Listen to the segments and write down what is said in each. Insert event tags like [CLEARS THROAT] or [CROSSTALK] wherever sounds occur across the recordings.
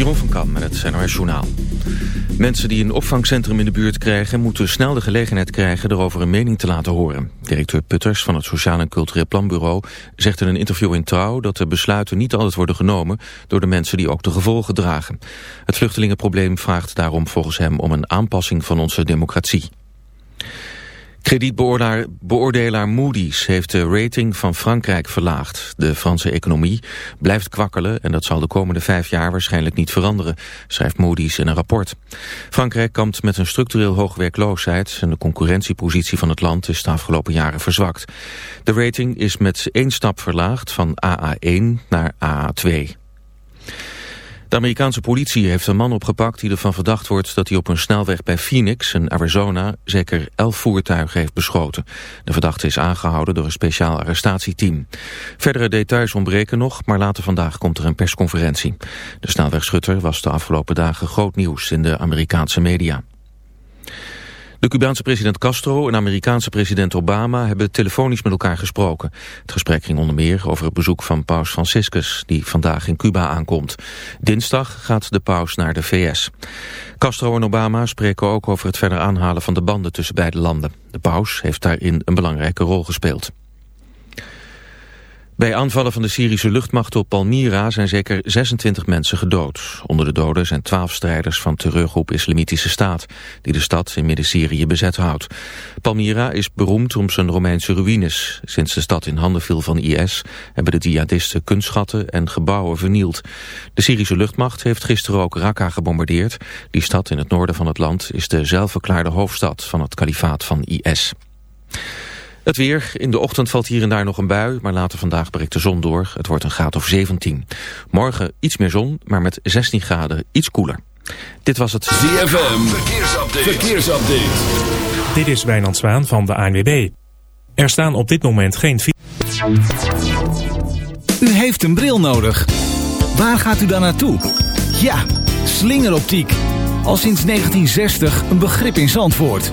Jeroen van Kam met het NOS Journaal. Mensen die een opvangcentrum in de buurt krijgen... moeten snel de gelegenheid krijgen erover een mening te laten horen. Directeur Putters van het Sociaal en Cultureel Planbureau... zegt in een interview in Trouw dat de besluiten niet altijd worden genomen... door de mensen die ook de gevolgen dragen. Het vluchtelingenprobleem vraagt daarom volgens hem om een aanpassing van onze democratie. Kredietbeoordelaar Moody's heeft de rating van Frankrijk verlaagd. De Franse economie blijft kwakkelen en dat zal de komende vijf jaar waarschijnlijk niet veranderen, schrijft Moody's in een rapport. Frankrijk kampt met een structureel hoge werkloosheid en de concurrentiepositie van het land is de afgelopen jaren verzwakt. De rating is met één stap verlaagd van AA1 naar AA2. De Amerikaanse politie heeft een man opgepakt die ervan verdacht wordt dat hij op een snelweg bij Phoenix in Arizona zeker elf voertuigen heeft beschoten. De verdachte is aangehouden door een speciaal arrestatieteam. Verdere details ontbreken nog, maar later vandaag komt er een persconferentie. De snelwegschutter was de afgelopen dagen groot nieuws in de Amerikaanse media. De Cubaanse president Castro en Amerikaanse president Obama hebben telefonisch met elkaar gesproken. Het gesprek ging onder meer over het bezoek van paus Franciscus, die vandaag in Cuba aankomt. Dinsdag gaat de paus naar de VS. Castro en Obama spreken ook over het verder aanhalen van de banden tussen beide landen. De paus heeft daarin een belangrijke rol gespeeld. Bij aanvallen van de Syrische luchtmacht op Palmyra zijn zeker 26 mensen gedood. Onder de doden zijn 12 strijders van terreurgroep Islamitische Staat... die de stad in Midden-Syrië bezet houdt. Palmyra is beroemd om zijn Romeinse ruïnes. Sinds de stad in handen viel van IS... hebben de jihadisten kunstschatten en gebouwen vernield. De Syrische luchtmacht heeft gisteren ook Raqqa gebombardeerd. Die stad in het noorden van het land is de zelfverklaarde hoofdstad... van het kalifaat van IS. Het weer. In de ochtend valt hier en daar nog een bui, maar later vandaag breekt de zon door. Het wordt een graad of 17. Morgen iets meer zon, maar met 16 graden iets koeler. Dit was het ZFM. Verkeersupdate. Verkeersupdate. Dit is Wijnand Zwaan van de ANWB. Er staan op dit moment geen... U heeft een bril nodig. Waar gaat u dan naartoe? Ja, slingeroptiek. Al sinds 1960 een begrip in Zandvoort.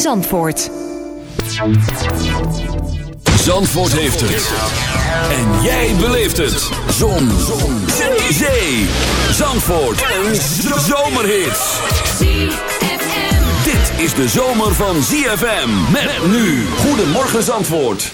Zandvoort. Zandvoort heeft het. En jij beleeft het. Zon. Zon. Zee. Zandvoort. Een zomerhit. Dit is de zomer van ZFM. Met nu. Goedemorgen Zandvoort.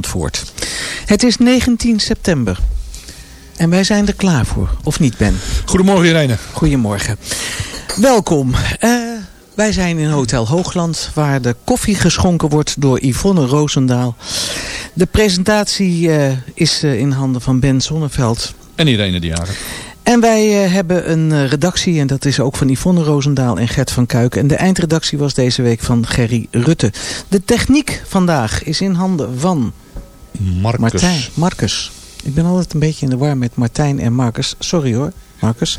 Zandvoort. Het is 19 september. En wij zijn er klaar voor, of niet Ben? Goedemorgen Irene. Goedemorgen. Welkom. Uh, wij zijn in Hotel Hoogland, waar de koffie geschonken wordt door Yvonne Roosendaal. De presentatie uh, is uh, in handen van Ben Zonneveld. En Irene de Jager. En wij hebben een redactie en dat is ook van Yvonne Roosendaal en Gert van Kuik. En de eindredactie was deze week van Gerry Rutte. De techniek vandaag is in handen van... Marcus. Martijn. Marcus. Ik ben altijd een beetje in de war met Martijn en Marcus. Sorry hoor, Marcus.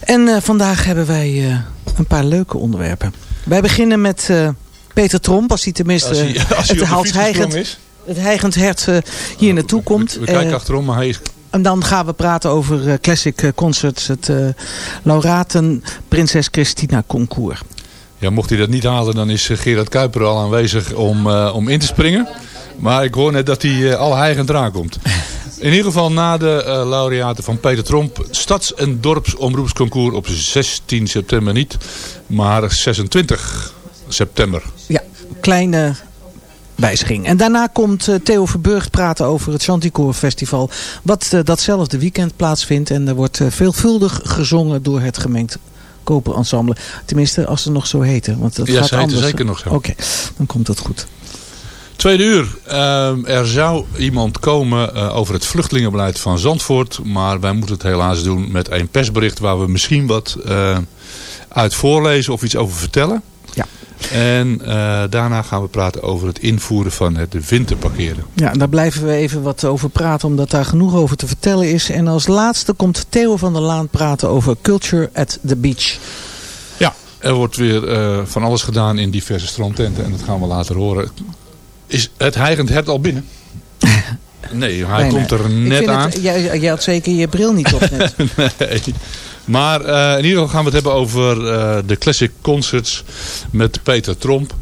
En uh, vandaag hebben wij uh, een paar leuke onderwerpen. Wij beginnen met uh, Peter Tromp, als hij tenminste als hij, als hij het, het heigend hert hier naartoe komt. We, we kijken achterom, maar hij is... En dan gaan we praten over Classic Concerts, het laureaten Prinses Christina Concours. Ja, mocht hij dat niet halen, dan is Gerard Kuiper al aanwezig om, om in te springen. Maar ik hoor net dat hij uh, al heigend eraan komt. In ieder geval na de uh, laureaten van Peter Tromp. Stads- en dorpsomroepsconcours op 16 september niet. Maar 26 september. Ja, kleine wijziging. En daarna komt uh, Theo Verburgt praten over het Chanticoor Festival. Wat uh, datzelfde weekend plaatsvindt. En er wordt uh, veelvuldig gezongen door het gemengd koperensemble. Tenminste, als ze nog zo heten. Want dat ja, gaat ze heten anders. zeker nog zo. Oké, okay, dan komt het goed. Tweede uur. Uh, er zou iemand komen uh, over het vluchtelingenbeleid van Zandvoort. Maar wij moeten het helaas doen met een persbericht waar we misschien wat uh, uit voorlezen of iets over vertellen. Ja. En daarna gaan we praten over het invoeren van het winterparkeren. Ja, daar blijven we even wat over praten omdat daar genoeg over te vertellen is. En als laatste komt Theo van der Laan praten over Culture at the Beach. Ja, er wordt weer van alles gedaan in diverse strandtenten en dat gaan we later horen. Is het heigend hert al binnen? [LAUGHS] Nee, hij nee, komt nee. er net aan. Het, jij, jij had zeker je bril niet op net. [LAUGHS] nee. Maar uh, in ieder geval gaan we het hebben over uh, de Classic Concerts met Peter Tromp.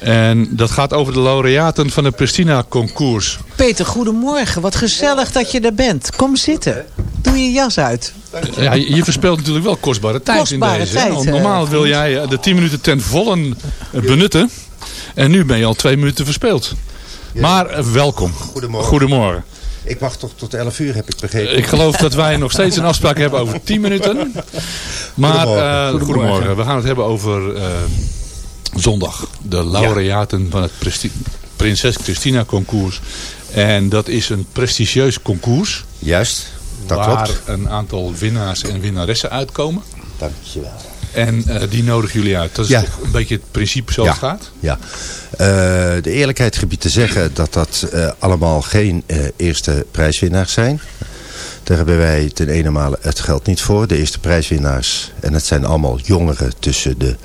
En dat gaat over de laureaten van de Pristina Concours. Peter, goedemorgen. Wat gezellig dat je er bent. Kom zitten. Doe je jas uit. Ja, je, je verspeelt natuurlijk wel kostbare tijd kostbare in deze. Tijd, Want normaal wil jij de 10 minuten ten volle benutten. En nu ben je al twee minuten verspeeld. Ja. Maar uh, welkom. Goedemorgen. Goedemorgen. Ik wacht toch tot 11 uur, heb ik begrepen. Ik geloof dat wij nog steeds een afspraak hebben over 10 minuten. Maar goedemorgen. Uh, goedemorgen. goedemorgen. We gaan het hebben over uh, zondag. De laureaten ja. van het Prinses Christina concours. En dat is een prestigieus concours. Juist, dat waar klopt. een aantal winnaars en winnaressen uitkomen. Dankjewel. En uh, die nodigen jullie uit. Dat is ja. toch een beetje het principe zoals ja. het gaat? Ja. Uh, de eerlijkheid gebied te zeggen dat dat uh, allemaal geen eerste prijswinnaars zijn. Daar hebben wij ten ene male het geld niet voor. De eerste prijswinnaars, en het zijn allemaal jongeren tussen de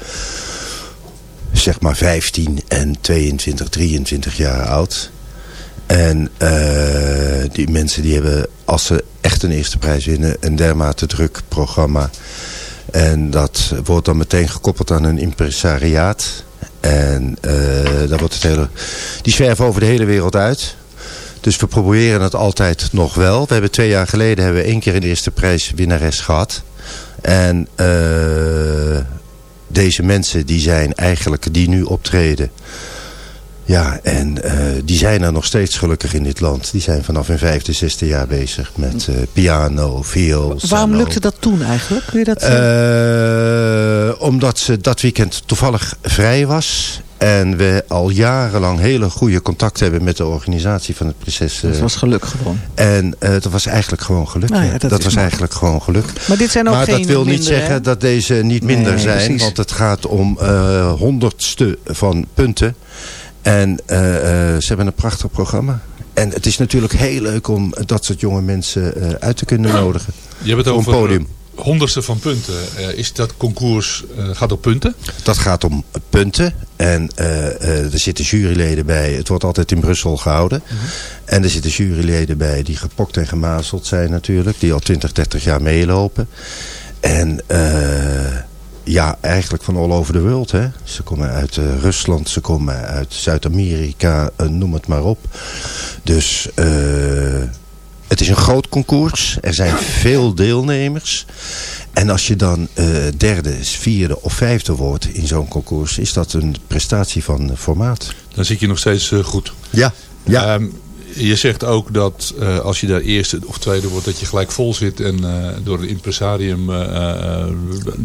zeg maar 15 en 22, 23 jaar oud. En die mensen die hebben, als ze echt een eerste prijs winnen, een dermate druk programma... En dat wordt dan meteen gekoppeld aan een impresariaat. En uh, wordt het hele, die zwerven over de hele wereld uit. Dus we proberen het altijd nog wel. We hebben twee jaar geleden hebben we één keer een eerste prijswinnares gehad. En uh, deze mensen die zijn eigenlijk, die nu optreden... Ja, en uh, die zijn er nog steeds gelukkig in dit land. Die zijn vanaf hun vijfde, zesde jaar bezig met uh, piano, viool. Waarom lukte dat toen eigenlijk? Kun je dat uh, omdat ze dat weekend toevallig vrij was. En we al jarenlang hele goede contact hebben met de organisatie van het Prinses. Dat was geluk gewoon. En dat was eigenlijk gewoon geluk. Nou ja, dat, dat was eigenlijk gewoon geluk. Maar dit zijn ook maar geen dat wil minder, niet zeggen hè? dat deze niet minder Nee, zijn. precies. Want het gaat om uh, honderdste van punten. En uh, uh, ze hebben een prachtig programma. En het is natuurlijk heel leuk om dat soort jonge mensen uh, uit te kunnen nodigen. Je hebt het over een podium. honderdste van punten. Is dat concours gaat op punten? Dat gaat om punten. En er zitten juryleden bij. Het wordt altijd in Brussel gehouden. Mhm. -huh. En er zitten juryleden bij die gepokt en gemazeld zijn natuurlijk. Die al 20, 30 jaar meelopen. En ja, eigenlijk van all over the world. Hè. Ze komen uit uh, Rusland, ze komen uit Zuid-Amerika, uh, noem het maar op. Dus uh, het is een groot concours. Er zijn veel deelnemers. En als je dan derde, vierde of vijfde wordt in zo'n concours... is dat een prestatie van formaat. Dan zit je nog steeds goed. Ja. ja. Um, je zegt ook dat uh, als je daar eerste of tweede wordt... dat je gelijk vol zit en uh, door het impresarium uh,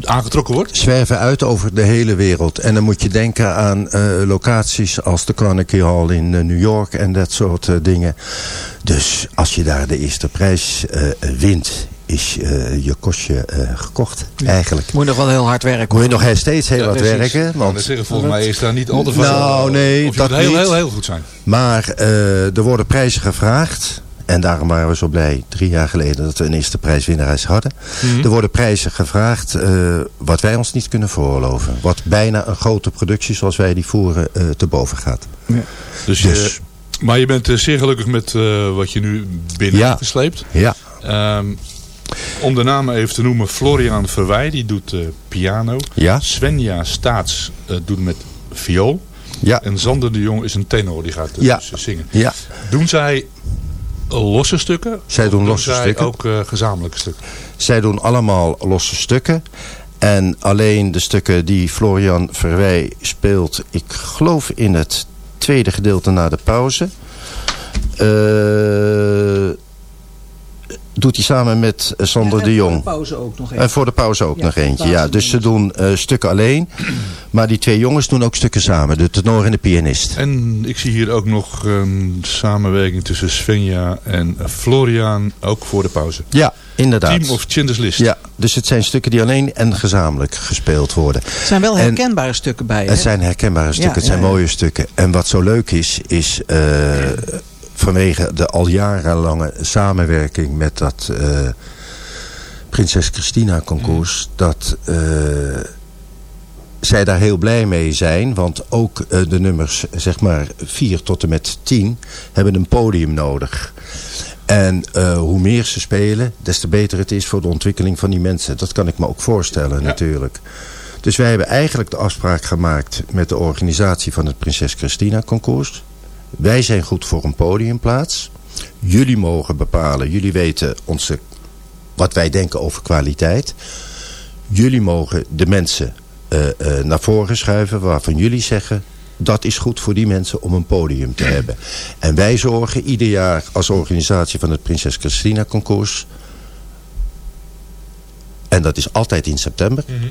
aangetrokken wordt? Zwerven uit over de hele wereld. En dan moet je denken aan locaties als de Carnegie Hall in New York en dat soort dingen. Dus als je daar de eerste prijs wint is uh, je kostje uh, gekocht, ja. eigenlijk. Moet je nog wel heel hard werken. Moet je nog steeds heel ja, hard werken. Want... Ja, zeggen, volgens mij is daar niet al te veel. Nou, nee, of je dat moet heel, niet. heel, heel goed zijn. Maar uh, er worden prijzen gevraagd. En daarom waren we zo blij, drie jaar geleden, dat we een eerste prijswinnares hadden. Mm -hmm. Er worden prijzen gevraagd uh, wat wij ons niet kunnen veroorloven. Wat bijna een grote productie zoals wij die voeren uh, te boven gaat. Ja. Dus, dus maar je bent zeer gelukkig met wat je nu binnen ja. hebt gesleept. Ja. Um, om de namen even te noemen. Florian Verwij, die doet uh, piano. Ja. Svenja Staats uh, doet met viool. Ja. En Sander de Jong is een tenor, die gaat dus ja. zingen. Ja. Doen zij losse stukken? Zij doen losse zij stukken. ook gezamenlijke stukken? Zij doen allemaal losse stukken. En alleen de stukken die Florian Verwij speelt, ik geloof in het tweede gedeelte na de pauze. Uh, doet hij samen met Sander ja, de Jong. voor de pauze ook nog En voor de pauze ook ja, nog eentje. Ja, dus ze doen uh, stukken alleen. [CLEARS THROAT] Maar die twee jongens doen ook stukken samen. De tenor en de pianist. En ik zie hier ook nog een samenwerking tussen Svenja en Florian. Ook voor de pauze. Ja, inderdaad. Team of Chinders List. Ja, dus het zijn stukken die alleen en gezamenlijk gespeeld worden. Het zijn wel herkenbare en, stukken bij. Het zijn herkenbare stukken. Ja, het zijn ja, mooie stukken. En wat zo leuk is, is... Uh, vanwege de al jarenlange samenwerking met dat uh, Prinses Christina concours, mm. dat uh, zij daar heel blij mee zijn. Want ook uh, de nummers, zeg maar 4 tot en met 10, hebben een podium nodig. En hoe meer ze spelen, des te beter het is voor de ontwikkeling van die mensen. Dat kan ik me ook voorstellen ja. natuurlijk. Dus wij hebben eigenlijk de afspraak gemaakt met de organisatie van het Prinses Christina concours. Wij zijn goed voor een podiumplaats. Jullie mogen bepalen. Jullie weten onze, wat wij denken over kwaliteit. Jullie mogen de mensen uh, uh, naar voren schuiven waarvan jullie zeggen... dat is goed voor die mensen om een podium te hebben. En wij zorgen ieder jaar als organisatie van het Prinses Christina concours... en dat is altijd in september... Mm -hmm.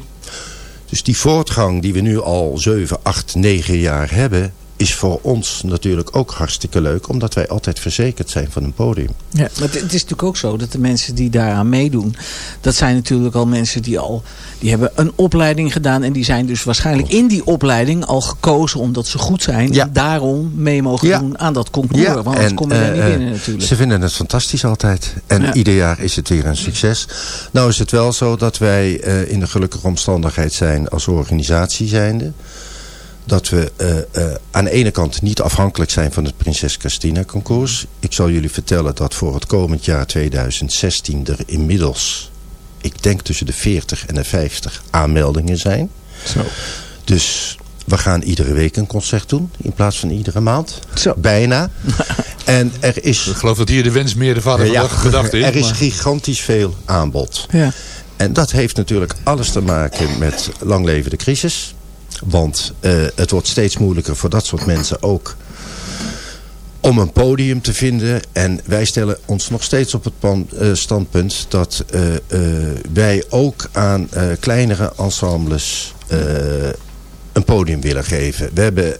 Dus die voortgang die we nu al 7, 8, 9 jaar hebben is voor ons natuurlijk ook hartstikke leuk. Omdat wij altijd verzekerd zijn van een podium. Ja, maar het is natuurlijk ook zo dat de mensen die daaraan meedoen. Dat zijn natuurlijk al mensen die al. Die hebben een opleiding gedaan. En die zijn dus waarschijnlijk in die opleiding al gekozen omdat ze goed zijn. Ja. En daarom mee mogen ja. doen aan dat concours. Ja. Want anders en, kom je er uh, niet binnen natuurlijk. Ze vinden het fantastisch altijd. En ieder jaar is het weer een succes. Nou is het wel zo dat wij uh, in de gelukkige omstandigheid zijn als organisatie zijnde dat we uh, uh, aan de ene kant niet afhankelijk zijn van het Prinses Christina concours. Ik zal jullie vertellen dat voor het komend jaar 2016 er inmiddels, ik denk tussen de 40 en de 50 aanmeldingen zijn. Zo. Dus we gaan iedere week een concert doen in plaats van iedere maand. Zo. Bijna. [LAUGHS] en er is... Ik geloof dat hier de wens meer de vader ja, de gedachte is. Er is maar- gigantisch veel aanbod. Ja. En dat heeft natuurlijk alles te maken met lang leven de crisis. Want uh, het wordt steeds moeilijker voor dat soort mensen ook om een podium te vinden. En wij stellen ons nog steeds op het uh, standpunt dat uh, wij ook aan kleinere ensembles een podium willen geven. We hebben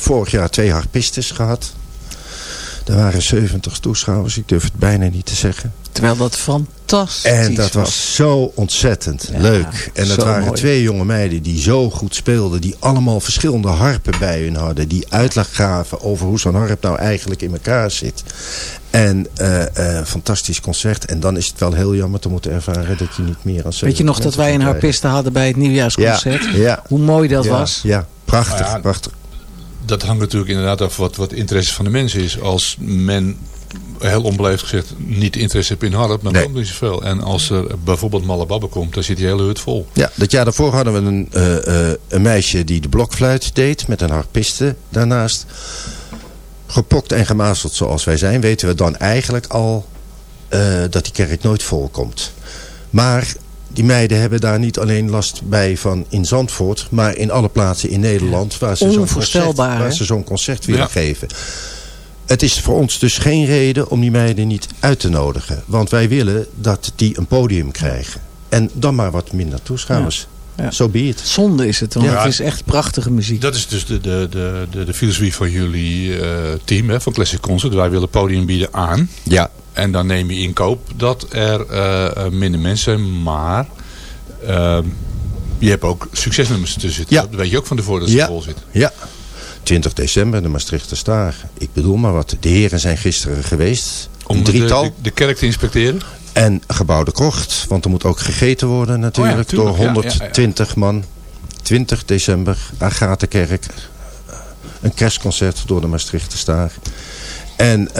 vorig jaar twee harpistes gehad. Er waren 70 toeschouwers, ik durf het bijna niet te zeggen. Terwijl dat fantastisch En dat was zo ontzettend Ja, leuk. En dat waren mooi. twee jonge meiden die zo goed speelden. Die allemaal verschillende harpen bij hun hadden. Die uitleg gaven over hoe zo'n harp nou eigenlijk in elkaar zit. En eh, eh, fantastisch concert. En dan is het wel heel jammer te moeten ervaren dat je niet meer aan Weet je nog dat wij een harpiste hadden bij het nieuwjaarsconcert? Ja, ja. Hoe mooi dat ja, was. Ja, prachtig, Nou ja, prachtig. Dat hangt natuurlijk inderdaad af wat, wat interesse van de mensen is. Als men, heel onbeleefd gezegd, niet interesse heeft in harp, dan Nee. komt niet zoveel. En als er bijvoorbeeld Malababbe komt, dan zit die hele hut vol. Ja, dat jaar daarvoor hadden we een, eh, eh, een meisje die de blokfluit deed. Met een harpiste daarnaast. Gepokt en gemazeld zoals wij zijn. Weten we dan eigenlijk al eh, dat die kerk nooit vol komt. Maar die meiden hebben daar niet alleen last bij van in Zandvoort... maar in alle plaatsen in Nederland waar ze zo'n concert, waar hè? ze zo'n concert willen Ja. geven. Het is voor ons dus geen reden om die meiden niet uit te nodigen. Want wij willen dat die een podium krijgen. En dan maar wat minder toeschouwers. Ja. Zo be it. Zonde is het, want Ja. het is echt prachtige muziek. Dat is dus de, de, de, de, de filosofie van jullie eh, team, hè, van Classic Concert. Wij willen podium bieden aan. Ja, En dan neem je in koop dat er eh, eh, minder mensen zijn. Maar eh, je hebt ook succesnummers tussen zitten. Ja. Dat weet je ook van tevoren dat ze Ja. vol zitten. ja. 20 december, de Maastrichter Staar. Ik bedoel maar wat. De heren zijn gisteren geweest. Om Een de, drietal. de, de kerk te inspecteren. En gebouwde krocht, want er moet ook gegeten worden natuurlijk. Oh ja, tuurlijk. door Ja, ja, 120 man. 20 december, Agatenkerk. Een kerstconcert door de Maastrichter Staar. En eh,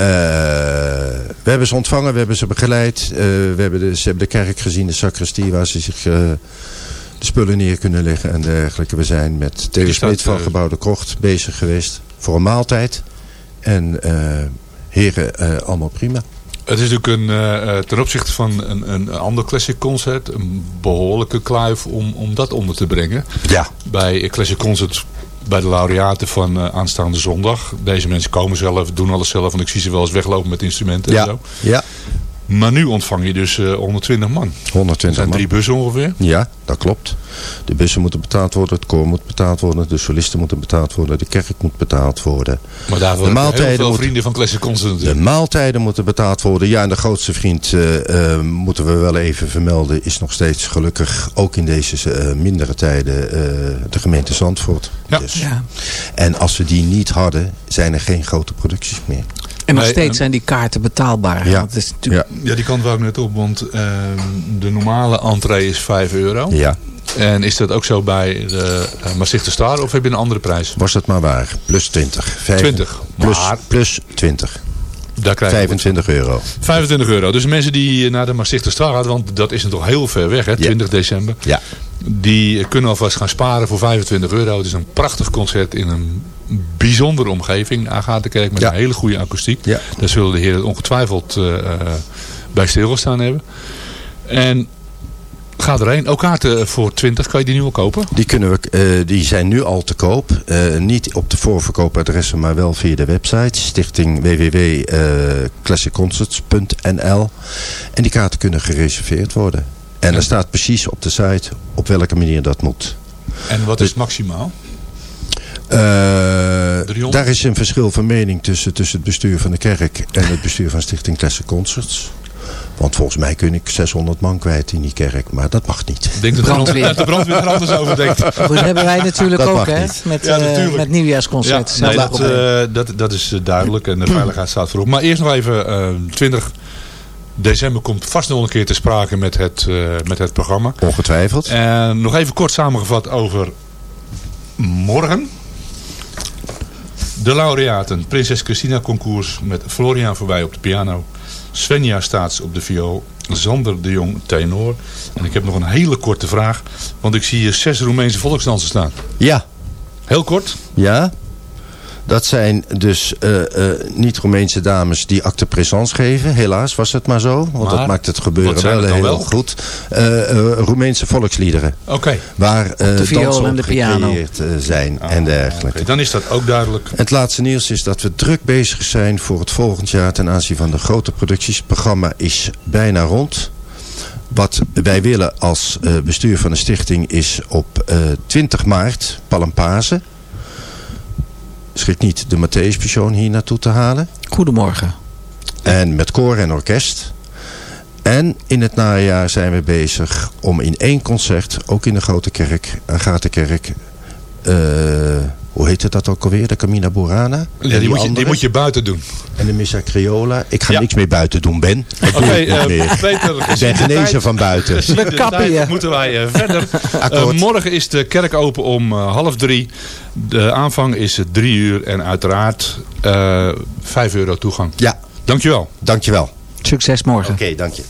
we hebben ze ontvangen, we hebben ze begeleid. Eh, we hebben de, ze hebben de kerk gezien, de sacristie waar ze zich eh, spullen neer kunnen leggen en dergelijke. We zijn met Theo Smit van eh, Gebouwde Krocht bezig geweest voor een maaltijd. En eh, heren, eh, allemaal prima. Het is natuurlijk een, ten opzichte van een, een ander classic concert een behoorlijke kluif om, om dat onder te brengen. Ja. Bij Classic Concert bij de laureaten van aanstaande zondag. Deze mensen komen zelf, doen alles zelf. Want ik zie ze wel eens weglopen met instrumenten en Ja, zo. ja, Maar nu ontvang je dus eh 120 man. Er 120 zijn man. drie bussen ongeveer. Ja, dat klopt. De bussen moeten betaald worden, het koor moet betaald worden, de solisten moeten betaald worden, de kerk moet betaald worden. Maar daarvoor De hebben we heel maaltijden veel moeten- vrienden van Classic Concert De maaltijden moeten betaald worden. Ja, en de grootste vriend eh, eh, moeten we wel even vermelden, is nog steeds gelukkig, ook in deze eh, mindere tijden, eh, de gemeente Zandvoort. Ja. Dus. Ja. En als we die niet hadden, zijn er geen grote producties meer. En nog steeds zijn die kaarten betaalbaar. Ja. Want het is natuurlijk Ja, Ja, die kant wou ik net op. Want ehm, de normale entree is 5 euro. ja, En is dat ook zo bij de uh, Maastrichter Star? Of heb je een andere prijs? was het maar waar. Plus 20. Vijf- 20. Plus, Maar plus 20. Daar krijg je 25 euro. 25 euro. Dus mensen die naar de Maastrichter Star gaan, want dat is nog heel ver weg, hè, 20 december. Ja. Die kunnen alvast gaan sparen voor 25 euro. Het is een prachtig concert in een bijzondere omgeving. Agatenkerk met Ja. een hele goede akoestiek. Ja. Daar zullen de heren ongetwijfeld eh, eh, bij stilgestaan hebben. En ga erheen. Ook kaarten voor 20 kan je die nu al kopen. Die, kunnen we, eh, die zijn nu al te koop. Eh, niet op de voorverkoopadressen, maar wel via de website. Stichting www.classicconcerts.nl En die kaarten kunnen gereserveerd worden. En Ja. er staat precies op de site op welke manier dat moet. En wat is maximaal? Eh, 300? daar is een verschil van mening tussen, tussen het bestuur van de kerk en het bestuur van Stichting Classic Concerts. Want volgens mij kun ik 600 man kwijt in die kerk, maar dat mag niet. Ik denk dat de [LAUGHS] brandweer, de brandweer er anders over denkt. [LAUGHS] Goed, dat hebben wij natuurlijk Dat ook, hè? Met, Ja, eh, natuurlijk. met nieuwjaarsconcert. Ja, nee, dat, eh, dat, dat is eh, duidelijk en de veiligheid staat voorop. Maar eerst nog even, eh 20 december komt vast nog een keer te sprake met het, eh, met het programma. Ongetwijfeld. En nog even kort samengevat over morgen. De laureaten. Prinses Christina concours met Florian voorbij op de piano. Svenja Staats op de viool. Sander de Jong tenor. En ik heb nog een hele korte vraag. Want ik zie hier zes Roemeense volksdansen staan. Ja, Heel kort. Ja, dat zijn dus eh, eh, niet-Roemeense dames die acte présence geven. Helaas was het maar zo, want Maar, dat maakt het gebeuren wel heel wel? goed. Eh, eh, Roemeense volksliederen, Oké. waar eh de dansen en op de piano. zijn Ah, en dergelijke. oké, Dan is dat ook duidelijk. Het laatste nieuws is dat we druk bezig zijn voor het volgend jaar ten aanzien van de grote producties. Het programma is bijna rond. Wat wij willen als eh, bestuur van de stichting is op eh, 20 maart, Palmpazen. Schrik niet de Matthäus hier naartoe te halen. Goedemorgen. En met koor en orkest. En in het najaar zijn we bezig om in één concert, ook in de Grote Kerk, Agatenkerk, eh hoe heette dat ook alweer? De Camina Burana. Ja, die, moet je, die moet je buiten doen. En de Missa Criolla. Ik ga Ja. niks meer buiten doen, Ben. Dat doe Oké, ik niet eh, meer. Peter. Ik ben genezen van buiten. De kappen moeten wij eh, [LAUGHS] verder. Eh, morgen is de kerk open om half drie. De aanvang is drie uur en uiteraard eh vijf euro toegang. Ja, Dankjewel. dankjewel. Succes morgen. Oké, dank je.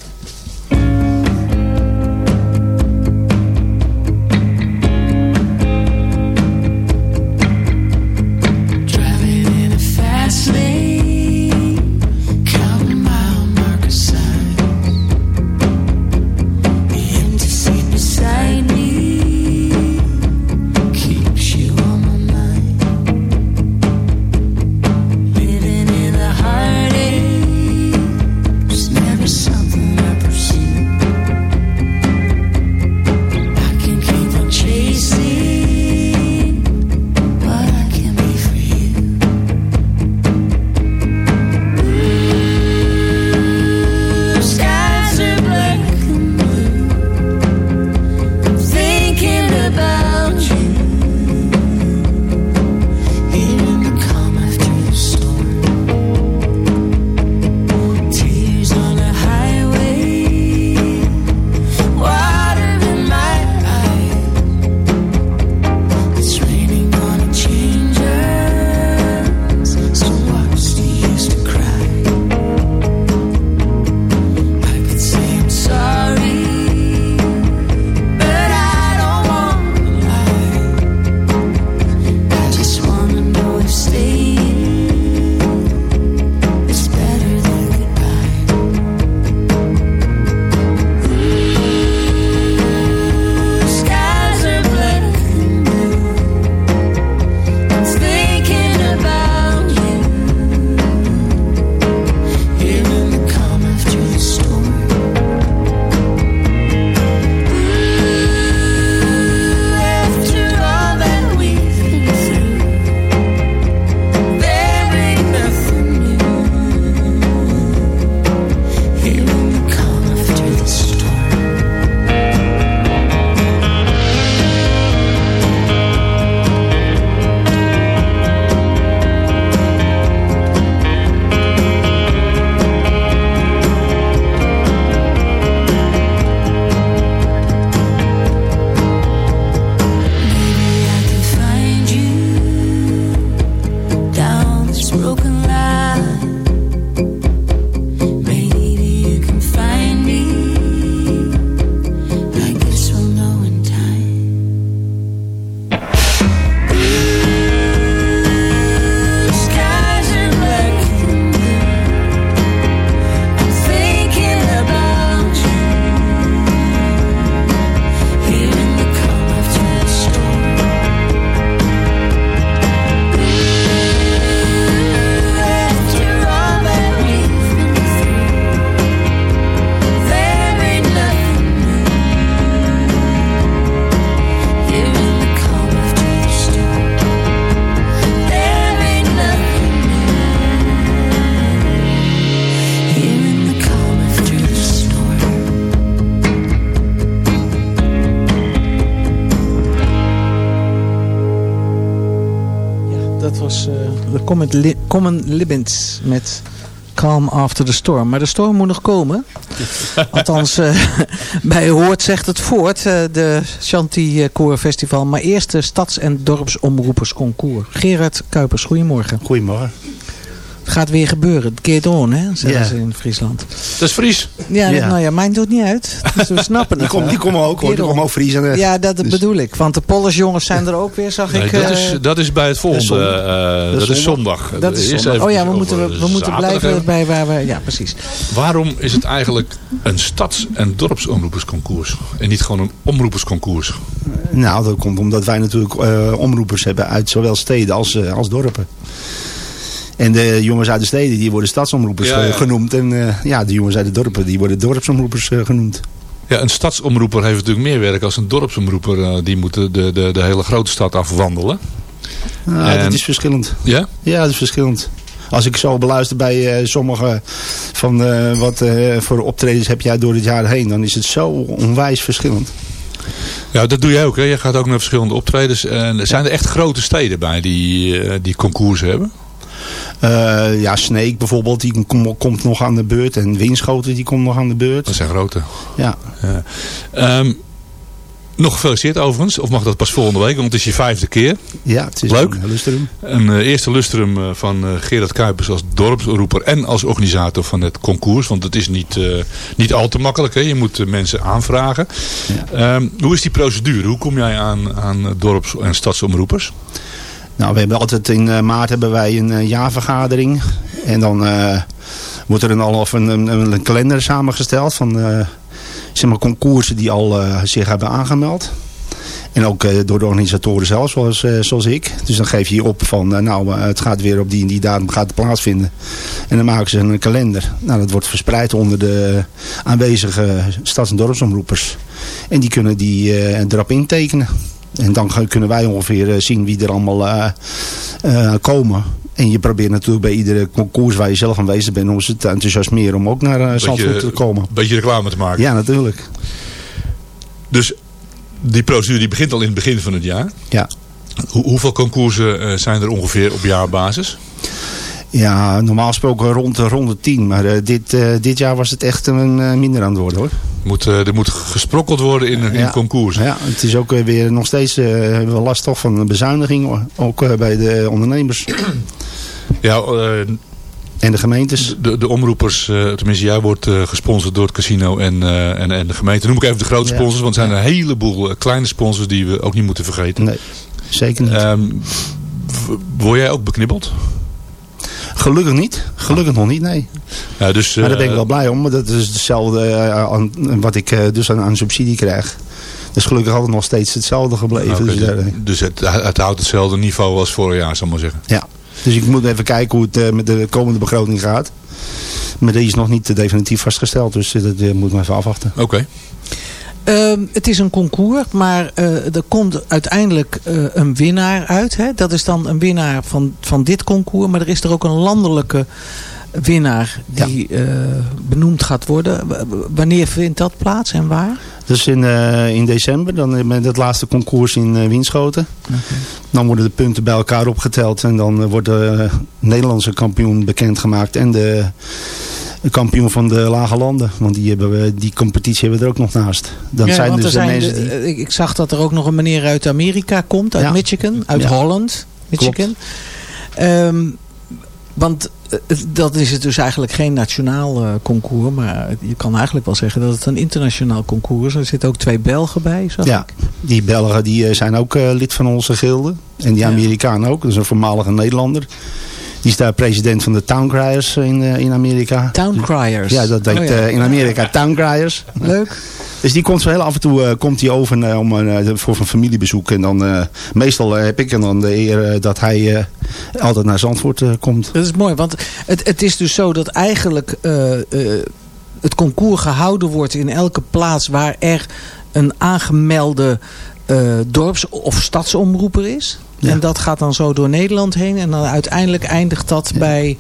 Li Common Libbins met Calm After the Storm. Maar de storm moet nog komen. [LAUGHS] Althans, eh, [LAUGHS] bij Hoort zegt het voort, eh, de Shanti Koor Festival. Maar eerst de Stads- en Dorpsomroepersconcours. Gerard Kuipers, goedemorgen. Goedemorgen. Het gaat weer gebeuren. Het keert on, hè, zeggen ze in Friesland. Dat is Fries. Ja, dat- nou ja, mijn doet niet uit. Dus we snappen [LAUGHS] Die, het kom, die komen ook hoor, die komen ook Fries. En, eh, Ja, dat dus- bedoel ik. Want de Pollersjongens zijn er ook weer, zag Nee, ik. dat, eh, is, dat is bij het volgende. zondag. eh, Dat dat, is zondag. dat is zondag. Oh ja, we moeten, we, moeten blijven hebben. bij waar we... Ja, precies. Waarom is het eigenlijk een stads- en dorpsomroepersconcours? En niet gewoon een omroepersconcours? Nou, dat komt omdat wij natuurlijk eh, omroepers hebben uit zowel steden als, eh, als dorpen. En de jongens uit de steden die worden stadsomroepers Ja, ja. eh, genoemd. En eh, ja, de jongens uit de dorpen die worden dorpsomroepers eh, genoemd. Ja, een stadsomroeper heeft natuurlijk meer werk als een dorpsomroeper. die moeten de, de, de hele grote stad afwandelen. Nou, En- Dat is verschillend. Ja? Ja, dat is verschillend. Als ik zo beluister bij eh, sommige van wat voor optredens heb jij door het jaar heen, dan is het zo onwijs verschillend. Ja, dat doe jij ook. Hè? Je gaat ook naar verschillende optredens. En zijn er echt grote steden bij die, die concours hebben? Eh, ja, Sneek bijvoorbeeld, die kom- komt nog aan de beurt. En Winschoten, die komt nog aan de beurt. Dat zijn grote. Ja. Ja. Ehm, nog gefeliciteerd overigens. Of mag dat pas volgende week? Want het is je vijfde keer. Ja, het is Leuk. een lustrum. Een eh, eerste lustrum eh, van eh, Gerard Kuipers als dorpsroeper en als organisator van het concours. Want het is niet, eh, niet al te makkelijk. Hè? Je moet eh, mensen aanvragen. Ehm, hoe is die procedure? Hoe kom jij aan, aan dorps- en stadsomroepers? Nou, we hebben altijd in eh, maart hebben wij een eh, jaarvergadering. En dan eh, wordt er een, al een, een, een kalender samengesteld van zeg maar concoursen die al zich hebben aangemeld. En ook door de organisatoren zelf, zoals, zoals ik. Dus dan geef je op van, nou, het gaat weer op die en die datum gaat plaatsvinden. En dan maken ze een kalender. Nou, dat wordt verspreid onder de aanwezige stads- en dorpsomroepers. En die kunnen die eh, erop intekenen. En dan kunnen wij ongeveer eh, zien wie er allemaal eh, eh, komen. En je probeert natuurlijk bij iedere concours waar je zelf aanwezig bent... om ze te enthousiasmeren om ook naar Zandvoort te komen. Een beetje reclame te maken. Ja, natuurlijk. Dus die procedure die begint al in het begin van het jaar. Ja. Hoe- hoeveel concoursen zijn er ongeveer op jaarbasis? Ja, normaal gesproken rond de ronde 10. Maar dit, dit jaar was het echt een, minder aan het worden hoor. Moet, eh, er moet gesprokkeld worden in, in Ja. concours. Ja, het is ook eh, weer nog steeds hebben we last toch van een bezuiniging. Ook bij de ondernemers Ja, en de gemeentes. de, de omroepers, tenminste jij wordt gesponsord door het casino en, en, en de gemeente. Noem ik even de grote Ja. sponsors, want er zijn een heleboel kleine sponsors die we ook niet moeten vergeten. Nee, zeker niet. Ehm, word jij ook beknibbeld? Gelukkig niet. Gelukkig nog niet, nee. Ja, dus, Maar daar ben ik eh, wel blij om. maar Dat is hetzelfde eh, aan, wat ik eh, dus aan, aan subsidie krijg. Is gelukkig altijd nog steeds hetzelfde gebleven. oké, Dus, eh, dus het, het houdt hetzelfde niveau als vorig jaar, zal ik maar zeggen. ja. dus ik moet even kijken hoe het met de komende begroting gaat. Maar die is nog niet definitief vastgesteld. Dus dat moet ik maar even afwachten. Oké. Ehm, het is een concours, maar eh, er komt uiteindelijk eh, een winnaar uit. Hè? Dat is dan een winnaar van, van dit concours. Maar er is er ook een landelijke winnaar die eh, benoemd gaat worden. Wanneer vindt dat plaats en waar? Dus in, eh, in december, dan hebben we het laatste concours in eh, Winschoten. Dan worden de punten bij elkaar opgeteld. En dan eh, wordt de Nederlandse kampioen bekendgemaakt. En de, kampioen van de lage landen. Want die, hebben we, die competitie hebben we er ook nog naast. Dan Ja, zijn dus de zijn mensen de- die... eh, ik, zag dat er ook nog een meneer uit Amerika komt, uit Ja. Michigan, uit. Holland, Michigan. Ehm, want eh, dat is het dus eigenlijk geen nationaal eh, concours, maar je kan eigenlijk wel zeggen dat het een internationaal concours is. Er zitten ook twee Belgen bij, zag Ja, ik. die Belgen die eh, zijn ook eh, lid van onze gilde. En die. Amerikaan ook. Dat is een voormalige Nederlander. Die is daar president van de Town Criers in, eh, in Amerika. Town Criers. Ja, dat heet Oh ja. eh, in Amerika Town Criers. Leuk. Dus die komt zo heel af en toe eh, komt hij over eh, om, eh, voor een familiebezoek. En dan meestal heb ik en dan de eer dat hij altijd naar Zandvoort komt. Dat is mooi, want het, het is dus zo dat eigenlijk het concours gehouden wordt in elke plaats waar er een aangemelde dorps- of stadsomroeper is. Ja. En dat gaat dan zo door Nederland heen en dan uiteindelijk eindigt dat bij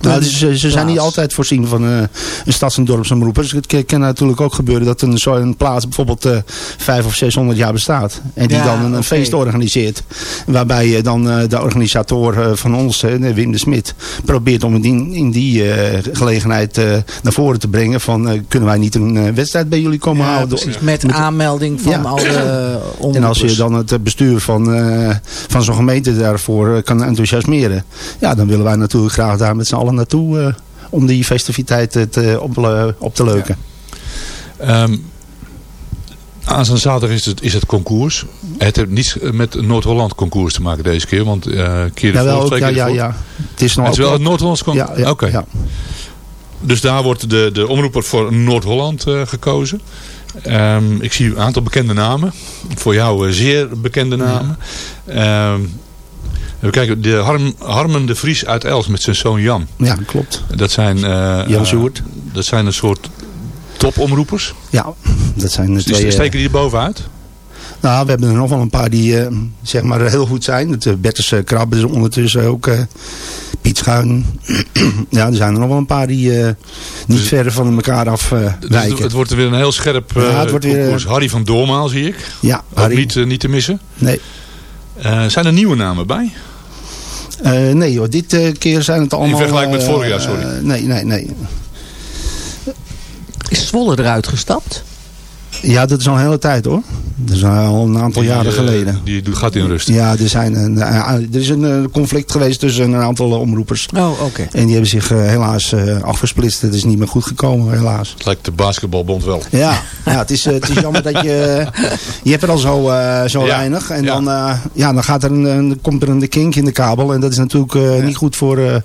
Nou, dus, ze, ze zijn niet altijd voorzien van eh, een stads- en dorpsomroep. Dus het kan- natuurlijk ook gebeuren dat een, zo'n plaats bijvoorbeeld eh vijf of 600 jaar bestaat. En die Ja, dan een, feest organiseert. Waarbij eh, dan de organisator van ons, Wim de Smit, probeert om in die, in die gelegenheid naar voren te brengen van kunnen wij niet een wedstrijd bij jullie komen Ja, houden. precies. Met aanmelding van Ja. alle uh, [CLEARS THROAT] En als je dan het bestuur van, van zo'n gemeente daarvoor kan enthousiasmeren. Ja, dan willen wij natuurlijk graag daar met z'n allen naartoe. eh, om die festiviteit te, op, op te leuken. Ehm aanstaande zaterdag is het, is het concours. Het heeft niets met Noord-Holland concours te maken deze keer. Want eh keer Ja, twee ja, keer ja, ervoor. ja. Het is nog Het is wel het Noord-Hollands concours? Ja, ja, Oké. ja. Dus daar wordt de, de omroeper voor Noord-Holland eh, gekozen. Ehm, ik zie een aantal bekende namen. Voor jou zeer bekende namen. Ehm, even kijken, de Harm, Harmen de Vries uit Els met zijn zoon Jan. Ja, klopt. Dat zijn, eh, Jan eh, Sjoerd. dat zijn een soort topomroepers. Ja, dat zijn de Dus twee... eh, steken die er bovenuit? Nou, we hebben er nog wel een paar die eh, zeg maar heel goed zijn. Het, uh, Bertus uh, Krab is ondertussen ook. eh, Piet Schuin. [CLEARS THROAT] ja, er zijn er nog wel een paar die eh, niet verder van elkaar af eh, Dus het, het wordt weer een heel scherp Ja, eh het wordt weer. Harry van Doormaal zie ik. Ja, Ook Harry. niet, eh, niet te missen. Nee. Eh, zijn er nieuwe namen bij? Eh, nee hoor, dit eh, keer zijn het allemaal... vergelijking met eh, vorig jaar, sorry. nee, nee, nee. Is Zwolle eruit gestapt? Ja, dat is al een hele tijd hoor. Dat is al een aantal Die, jaren eh, geleden. Die doet- gaat in rust. Ja, er, zijn een, eh, er is een eh, conflict geweest tussen een aantal eh, omroepers. Oh, oké. En die hebben zich eh, helaas eh, afgesplitst. Het is niet meer goed gekomen, helaas. Het lijkt de basketbalbond wel. Ja, ja het, is, eh, het is jammer dat je... [LAUGHS] Je hebt er al zo, eh, zo Ja, weinig. En ja. dan, eh, ja, dan gaat er een, een- komt er een kink in de kabel. En dat is natuurlijk eh, niet goed voor, eh,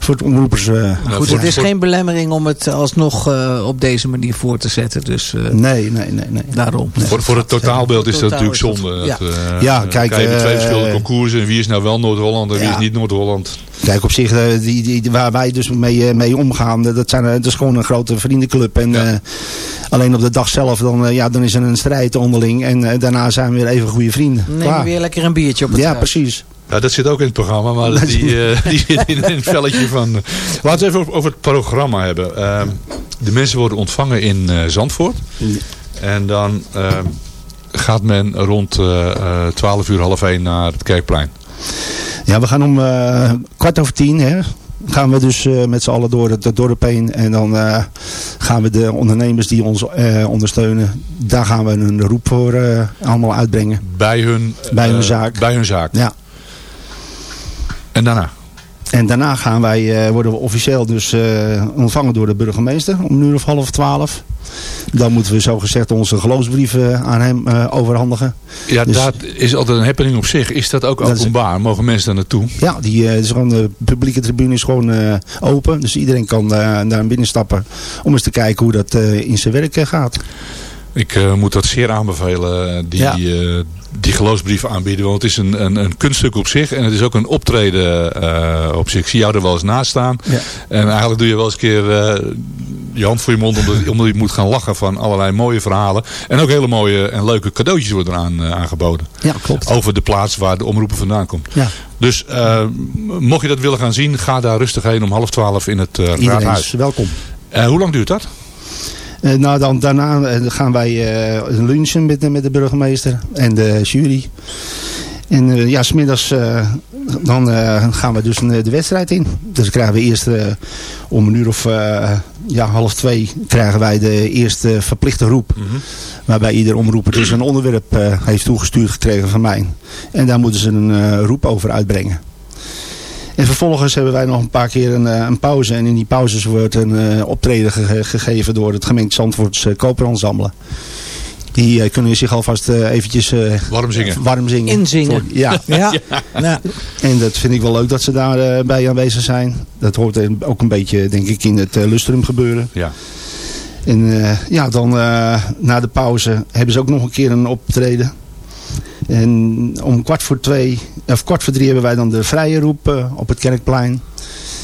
voor het omroepers. eh, Goed, voor- het is geen belemmering om het alsnog uh, op deze manier voor te zetten. Dus uh, nee, nee, nee, nee. daarom. Voor, voor het totaalbeeld is dat Totaal natuurlijk zonde. ja. Eh, Ja, kijk, je twee eh, verschillende concoursen. En wie is nou wel Noord-Holland en wie is niet Noord-Holland? Kijk, op zich, eh, die, die, waar wij dus mee, mee omgaan, dat, zijn, dat is gewoon een grote vriendenclub. En Ja. eh, alleen op de dag zelf, dan, ja, dan is er een strijd onderling. En daarna zijn we weer even goede vrienden. Neem Klaar. weer lekker een biertje op het Ja, precies. Ja, dat zit ook in het programma, maar [LAUGHS] die, die zit in een velletje van... Laten we het even over, over het programma hebben. Ehm, de mensen worden ontvangen in eh, Zandvoort. En dan ehm, gaat men rond eh, eh, 12 uur, half 1 naar het Kerkplein. Ja, we gaan om eh, kwart over tien, hè. Gaan we dus eh, met z'n allen door het, dorp heen. En dan eh, gaan we de ondernemers die ons eh, ondersteunen. Daar gaan we een roep voor eh, allemaal uitbrengen. Bij hun, Bij hun eh, zaak. Bij hun zaak. Ja. En daarna? En daarna gaan wij, eh, worden we officieel dus eh, ontvangen door de burgemeester om een uur of half twaalf. Dan moeten we zogezegd onze geloofsbrieven aan hem eh, overhandigen. Ja, Dus- dat is altijd een happening op zich. Is dat ook openbaar? Mogen mensen daar naartoe? Ja, die, is gewoon, de publieke tribune is gewoon open. Dus iedereen kan daar binnen stappen om eens te kijken hoe dat in zijn werk gaat. Ik eh, moet dat zeer aanbevelen, eh, die, Ja. eh, die geloofsbrieven aanbieden. Want het is een, een, een kunststuk op zich en het is ook een optreden op zich. Ik zie jou er wel eens naast staan. Ja. En eigenlijk doe je wel eens een keer je hand voor je mond omdat, omdat je moet gaan lachen van allerlei mooie verhalen. En ook hele mooie en leuke cadeautjes worden aan, eh, aangeboden. Ja, klopt. Over de plaats waar de omroepen vandaan komt. Ja. Dus mocht je dat willen gaan zien, ga daar rustig heen om half twaalf in het eh, Iedereen raadhuis. is welkom. Hoe lang duurt dat? Eh, nou, dan, daarna eh, gaan wij eh, lunchen met, met de burgemeester en de jury. En ja, smiddags uh, dan uh, gaan we dus de wedstrijd in. Dus krijgen we eerst om een uur of ja, half twee krijgen wij de eerste verplichte roep. Mm -hmm. Waarbij ieder omroeper dus een onderwerp heeft toegestuurd gekregen van mij. En daar moeten ze een roep over uitbrengen. En vervolgens hebben wij nog een paar keer een, een pauze. En in die pauzes wordt een uh, optreden ge gegeven door het gemeente Zandvoorts uh, Koperensemble. Die uh, kunnen zich alvast uh, eventjes uh, warm zingen. Warm zingen. Inzingen. Voor, [LAUGHS] ja. ja. ja. En dat vind ik wel leuk dat ze daarbij bij aanwezig zijn. Dat hoort ook een beetje, denk ik, in het lustrum gebeuren. Ja. En ja, dan na de pauze hebben ze ook nog een keer een optreden. En om kwart voor twee, of kwart voor drie hebben wij dan de vrije roep uh, op het Kerkplein.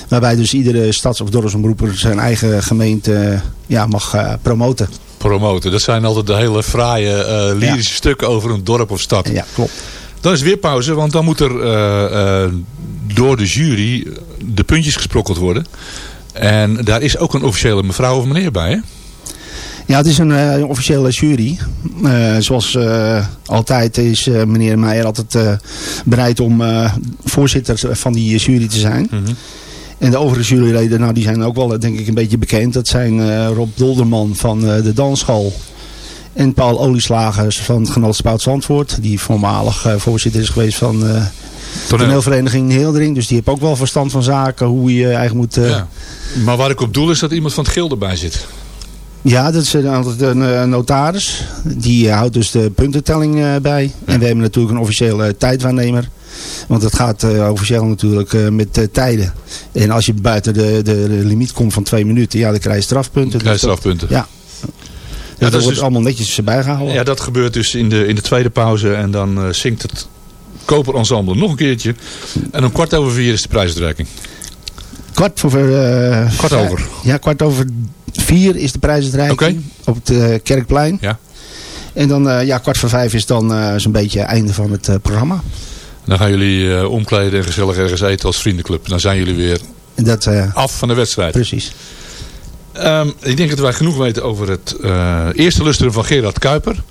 Waarbij dus iedere stads- of dorpsomroeper zijn eigen gemeente uh, ja, mag uh, promoten. Promoten, dat zijn altijd de hele fraaie uh, lyrische ja. stukken over een dorp of stad. Ja, klopt. Dan is weer pauze, want dan moet er eh, eh, door de jury de puntjes gesprokkeld worden. En daar is ook een officiële mevrouw of meneer bij, hè? Ja, het is een eh, officiële jury. Eh, zoals eh, altijd is meneer Meijer altijd bereid om voorzitter van die jury te zijn. En de overige juryleden, nou, die zijn ook wel denk ik een beetje bekend. Dat zijn Rob Dolderman van de Dansschool. En Paul Olieslagers van het Genootschap Zandvoort. Die voormalig voorzitter is geweest van eh toneelvereniging Heeldering. Dus die heeft ook wel verstand van zaken. Hoe je eigenlijk moet... Ja. Maar waar ik op doel is dat iemand van het gilde bij zit. Ja, dat is een, een eh, notaris. Die eh, houdt dus de puntentelling eh, bij. En we hebben natuurlijk een officiële tijdwaarnemer. Want het gaat officieel natuurlijk met tijden. En als je buiten de, de, limiet komt van twee minuten, ja, dan krijg je strafpunten. Krijg je Dus dat- strafpunten. Ja. Ja, dat, wordt dus- allemaal netjes bijgehouden. Ja, dat gebeurt dus in de, in de tweede pauze. En dan zingt het koperensemble nog een keertje. En om kwart over vier is de prijsuitreiking. Kwart over... eh, Kwart over. Ja, kwart over vier is de prijsuitreiking. Op het eh, Kerkplein. Ja. En dan, eh, ja, kwart voor vijf is dan zo'n beetje het einde van het programma. Dan gaan jullie omkleden en gezellig ergens eten als vriendenclub. Dan zijn jullie weer dat, af van de wedstrijd. Precies. Ehm, ik denk dat wij genoeg weten over het eerste lustrum van Gerard Kuiper.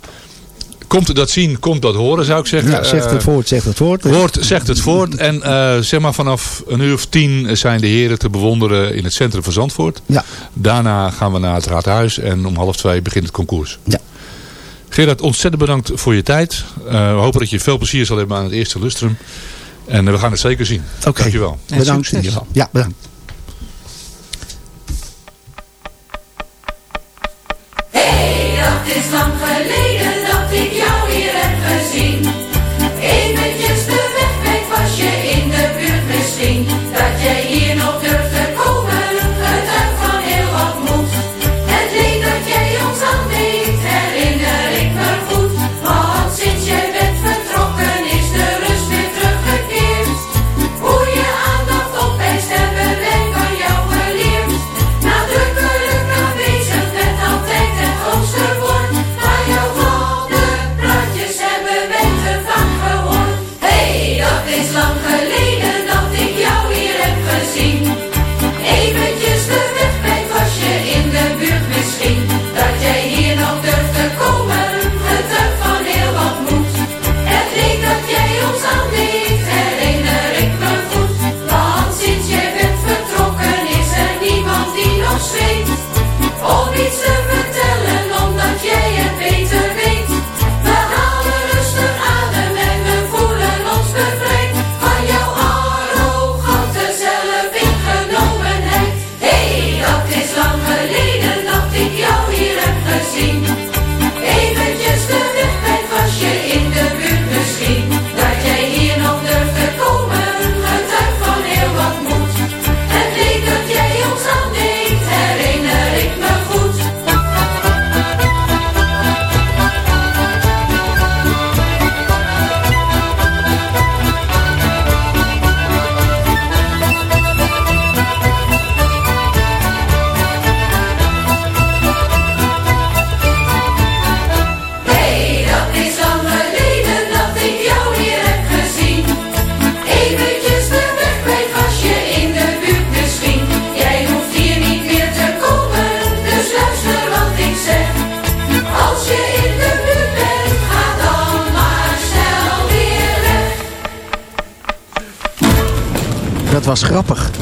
Komt dat zien, komt dat horen zou ik zeggen. Ja, zegt het Eh, voort, zegt het woord. Woord zegt het voort. En eh, zeg maar vanaf een uur of tien zijn de heren te bewonderen in het centrum van Zandvoort. Ja. Daarna gaan we naar het raadhuis en om half twee begint het concours. Ja. Gerard, ontzettend bedankt voor je tijd. Eh, we hopen dat je veel plezier zal hebben aan het eerste lustrum. En eh, we gaan het zeker zien. Oké. Dankjewel. Bedankt. Ja, bedankt.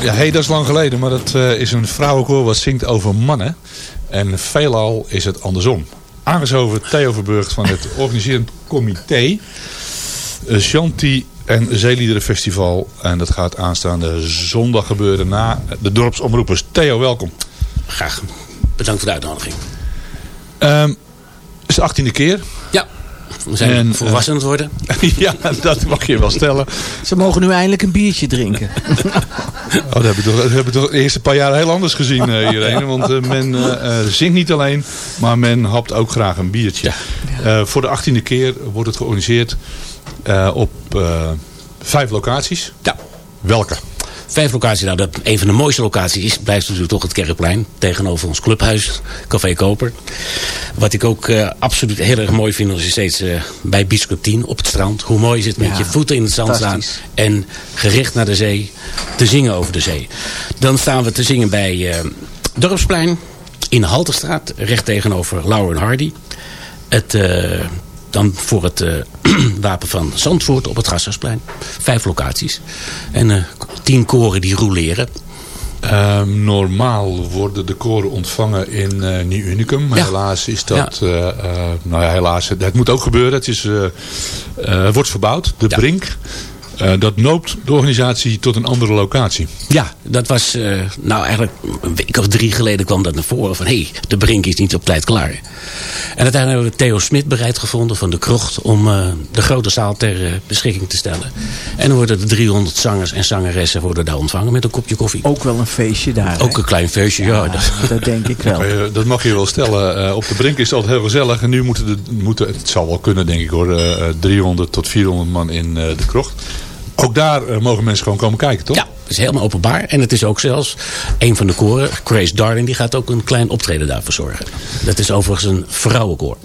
Ja, hey, dat is lang geleden, maar dat eh, is een vrouwenkoor wat zingt over mannen. En veelal is het andersom. Aangeschoven Theo Verburgt van het [LAUGHS] organiserend comité. eh, Shanti en Zeeliederenfestival. En dat gaat aanstaande zondag gebeuren na de dorpsomroepers. Theo, welkom. Graag. Bedankt voor de uitnodiging. Ehm, het is de achttiende keer. Ja, we zijn En, volwassen aan het worden. [LAUGHS] ja, dat mag je wel stellen. Ze mogen nu eindelijk een biertje drinken. [LAUGHS] Oh, dat hebben we toch, de eerste paar jaar heel anders gezien eh, hierheen. Want eh, men eh, eh, zingt niet alleen, maar men hapt ook graag een biertje. Eh, voor de achttiende keer wordt het georganiseerd eh, op eh, vijf locaties. Ja. Welke? Vijf locaties. Nou, dat, een van de mooiste locaties is, blijft natuurlijk toch het Kerkplein. Tegenover ons clubhuis, Café Koper. Wat ik ook eh, absoluut heel erg mooi vind, is steeds eh, bij Club 10 op het strand. Hoe mooi is het met Ja, je voeten in het zand staan. En gericht naar de zee, te zingen over de zee. Dan staan we te zingen bij eh, Dorpsplein. In Halterstraat, recht tegenover Lauwer en Hardy. Het, eh, dan voor het eh, [CLEARS THROAT] wapen van Zandvoort op het Gasthuisplein. Vijf locaties. En eh, tien koren die roleren. Ehm, normaal worden de koren ontvangen in eh Nieuw Unicum. Maar Ja. helaas is dat... nou ja, helaas. Het moet ook gebeuren. Het, is, wordt verbouwd. De Brink. Dat noopt de organisatie tot een andere locatie. Ja, dat was, nou eigenlijk een week of drie geleden kwam dat naar voren van hé, hey, de brink is niet op tijd klaar. En uiteindelijk hebben we Theo Smit bereid gevonden van de krocht om eh, de grote zaal ter eh, beschikking te stellen. En dan worden de 300 zangers en zangeressen worden daar ontvangen met een kopje koffie. Ook wel een feestje daar. Ook een klein feestje, ja. dat, dat denk ik wel. [LAUGHS] Eh, dat mag je wel stellen. Eh, op de Brink is het altijd heel gezellig. En nu moeten, de, moeten het zal wel kunnen denk ik hoor, eh, eh, 300 tot 400 man in eh, de krocht. Ook daar eh, mogen mensen gewoon komen kijken, toch? Ja, het is helemaal openbaar. En het is ook zelfs een van de koren, Grace Darling, die gaat ook een klein optreden daarvoor zorgen. Dat is overigens een vrouwenkoor.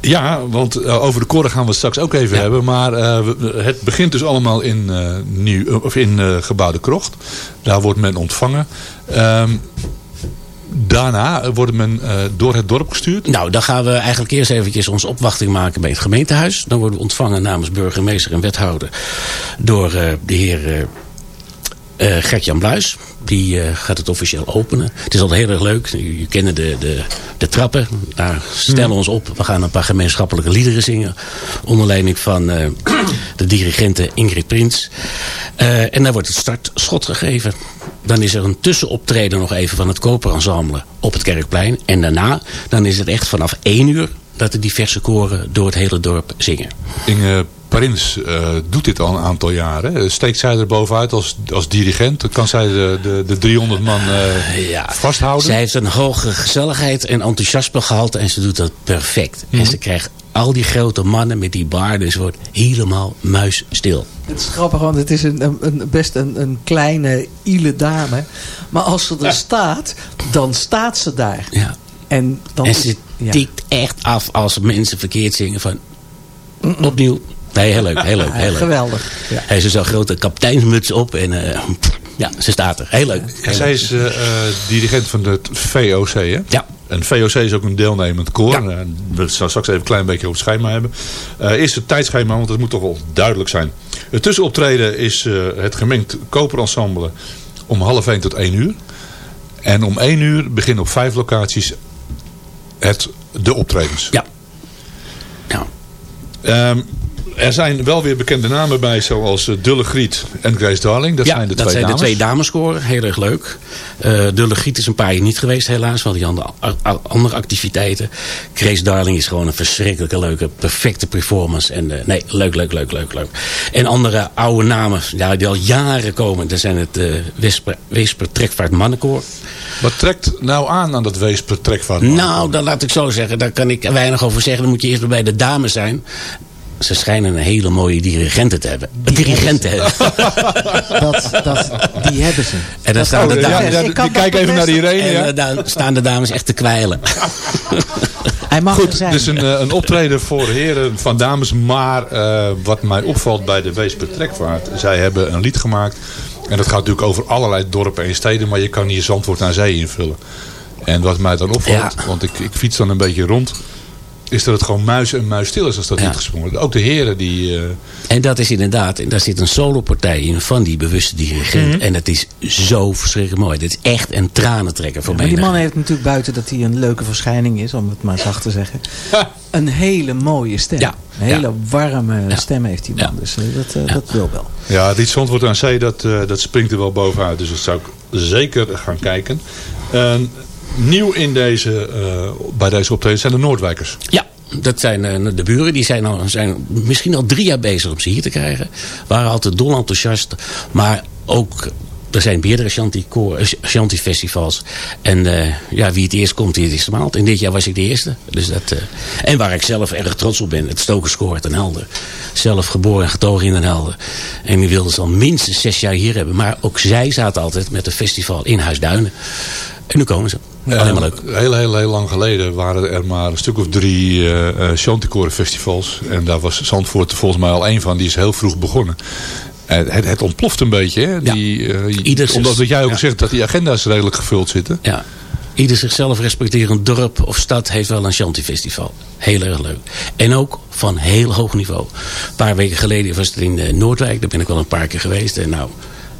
Ja, want eh, over de koren gaan we het straks ook even hebben. Maar eh, het begint dus allemaal in, nieuw, of in eh, gebouw de Krocht. Daar wordt men ontvangen. Ehm, daarna wordt men eh, door het dorp gestuurd. Nou, dan gaan we eigenlijk eerst eventjes onze opwachting maken bij het gemeentehuis. Dan worden we ontvangen namens burgemeester en wethouder door eh, de heer eh eh, Gert-Jan Bluis. Die eh, gaat het officieel openen. Het is altijd heel erg leuk. Je kent de, de, de trappen. Daar stellen we ons op. We gaan een paar gemeenschappelijke liederen zingen. Onder leiding van eh, de dirigente Ingrid Prins. Eh, en daar wordt het startschot gegeven. Dan is er een tussenoptreden nog even van het koperensemble op het Kerkplein. En daarna dan is het echt vanaf één uur dat de diverse koren door het hele dorp zingen. Inge Parins eh, doet dit al een aantal jaren. hè. Steekt zij er bovenuit als, als dirigent? Kan zij de, de, de 300 man eh, vasthouden? Zij heeft een hoge gezelligheid en enthousiasme gehalte en ze doet dat perfect. En ze krijgt al die grote mannen met die baarden. Ze wordt helemaal muisstil. Het is grappig, want het is een, een, best een, een kleine, ile dame. Maar als ze er staat, dan staat ze daar. Ja. En, dan en ze ja. tikt echt af als mensen verkeerd zingen van opnieuw. Nee, heel leuk, heel leuk, heel leuk. Geweldig. Ja. Hij heeft zo'n grote kapiteinsmuts op en eh, ja, ze staat er. Heel leuk. En Heel zij leuk. is eh, eh, dirigent van het VOC, hè? Ja. En VOC is ook een deelnemend koor. Eh, we zullen straks even een klein beetje op het schema hebben. Eh eerst het tijdschema, want dat moet toch wel duidelijk zijn. Het tussenoptreden is eh, het gemengd koperensemble om half 1 tot 1 uur. En om 1 uur beginnen op vijf locaties het, de optredens. Ja. Ja. Ehm, er zijn wel weer bekende namen bij, zoals eh, Dulle Griet en Grace Darling. Dat ja, zijn de dat twee zijn dames. de twee dameskoren. Heel erg leuk. Eh de Legiet is een paar jaar niet geweest helaas. Want die a- andere activiteiten. Grace Darling is gewoon een verschrikkelijke leuke, perfecte performance. En eh, nee, leuk, leuk, leuk, leuk, leuk. En andere oude namen ja, die al jaren komen. Dan zijn het uh, Weesper, Weesper Trekvaart Mannenkoor. Wat trekt nou aan aan dat Weesper Trekvaart Nou, dan laat ik zo zeggen. Daar kan ik weinig over zeggen. Dan moet je eerst bij de dames zijn. Ze schijnen een hele mooie dirigenten te hebben. Dirigenten hebben. [LAUGHS] Dat, dat, die hebben ze. En dan staan de oh, ja, dames. ja, Ik kan kijk even naar Irene, En ja. eh, daar staan de dames echt te kwijlen. [LAUGHS] Hij mag er Goed, zijn. dus een, eh, een optreden voor heren van dames. Maar eh, wat mij opvalt bij de Weesper Trekvaart. Zij hebben een lied gemaakt. En dat gaat natuurlijk over allerlei dorpen en steden. Maar je kan hier Zandvoort naar zee invullen. En wat mij dan opvalt, want ik, ik fiets dan een beetje rond. Is dat het gewoon muis en muis stil is als dat Ja. lied gesprongen wordt. Ook de heren die... eh, En dat is inderdaad, en daar zit een solopartij in van die bewuste dirigent. Mhm. En het is zo verschrikkelijk mooi. Dit is echt een tranentrekker voor Maar mij. die man heeft natuurlijk buiten dat hij een leuke verschijning is, om het maar zacht te zeggen. [LAUGHS] Een hele mooie stem. Ja, Een hele ja. warme stem heeft die man. Dus eh, dat, eh, dat wil wel. Ja, het lied Zandvoort aan Zee, dat, eh, dat springt er wel bovenuit. Dus dat zou ik zeker gaan kijken. Nieuw in deze, eh, bij deze optreden zijn de Noordwijkers. Ja, dat zijn eh, de buren. Die zijn, al, zijn misschien al drie jaar bezig om ze hier te krijgen. Waren altijd dol enthousiast. Maar ook er zijn meerdere Shanti, koor- eh. En ja, wie het eerst komt, die het eerst maalt. En dit jaar was ik de eerste. Dus dat, en waar ik zelf erg trots op ben. Het Stokerskoor ten Helder. Zelf geboren en getogen in Den Helder. En die wilden ze al minstens zes jaar hier hebben. Maar ook zij zaten altijd met een festival in Huisduinen. En nu komen ze. Alleen maar leuk. Heel, heel, heel lang geleden waren er maar een stuk of drie uh, uh, Chanticoren festivals. En daar was Zandvoort volgens mij al één van. Die is heel vroeg begonnen. En het, het ontploft een beetje. Hè? Die, uh, omdat wat jij ook ja. zegt dat die agenda's redelijk gevuld zitten. Ja. Ieder zichzelf respecterend dorp of stad heeft wel een Shanti-festival. Heel erg leuk. En ook van heel hoog niveau. Een paar weken geleden was het in Noordwijk. Daar ben ik wel een paar keer geweest. En nou,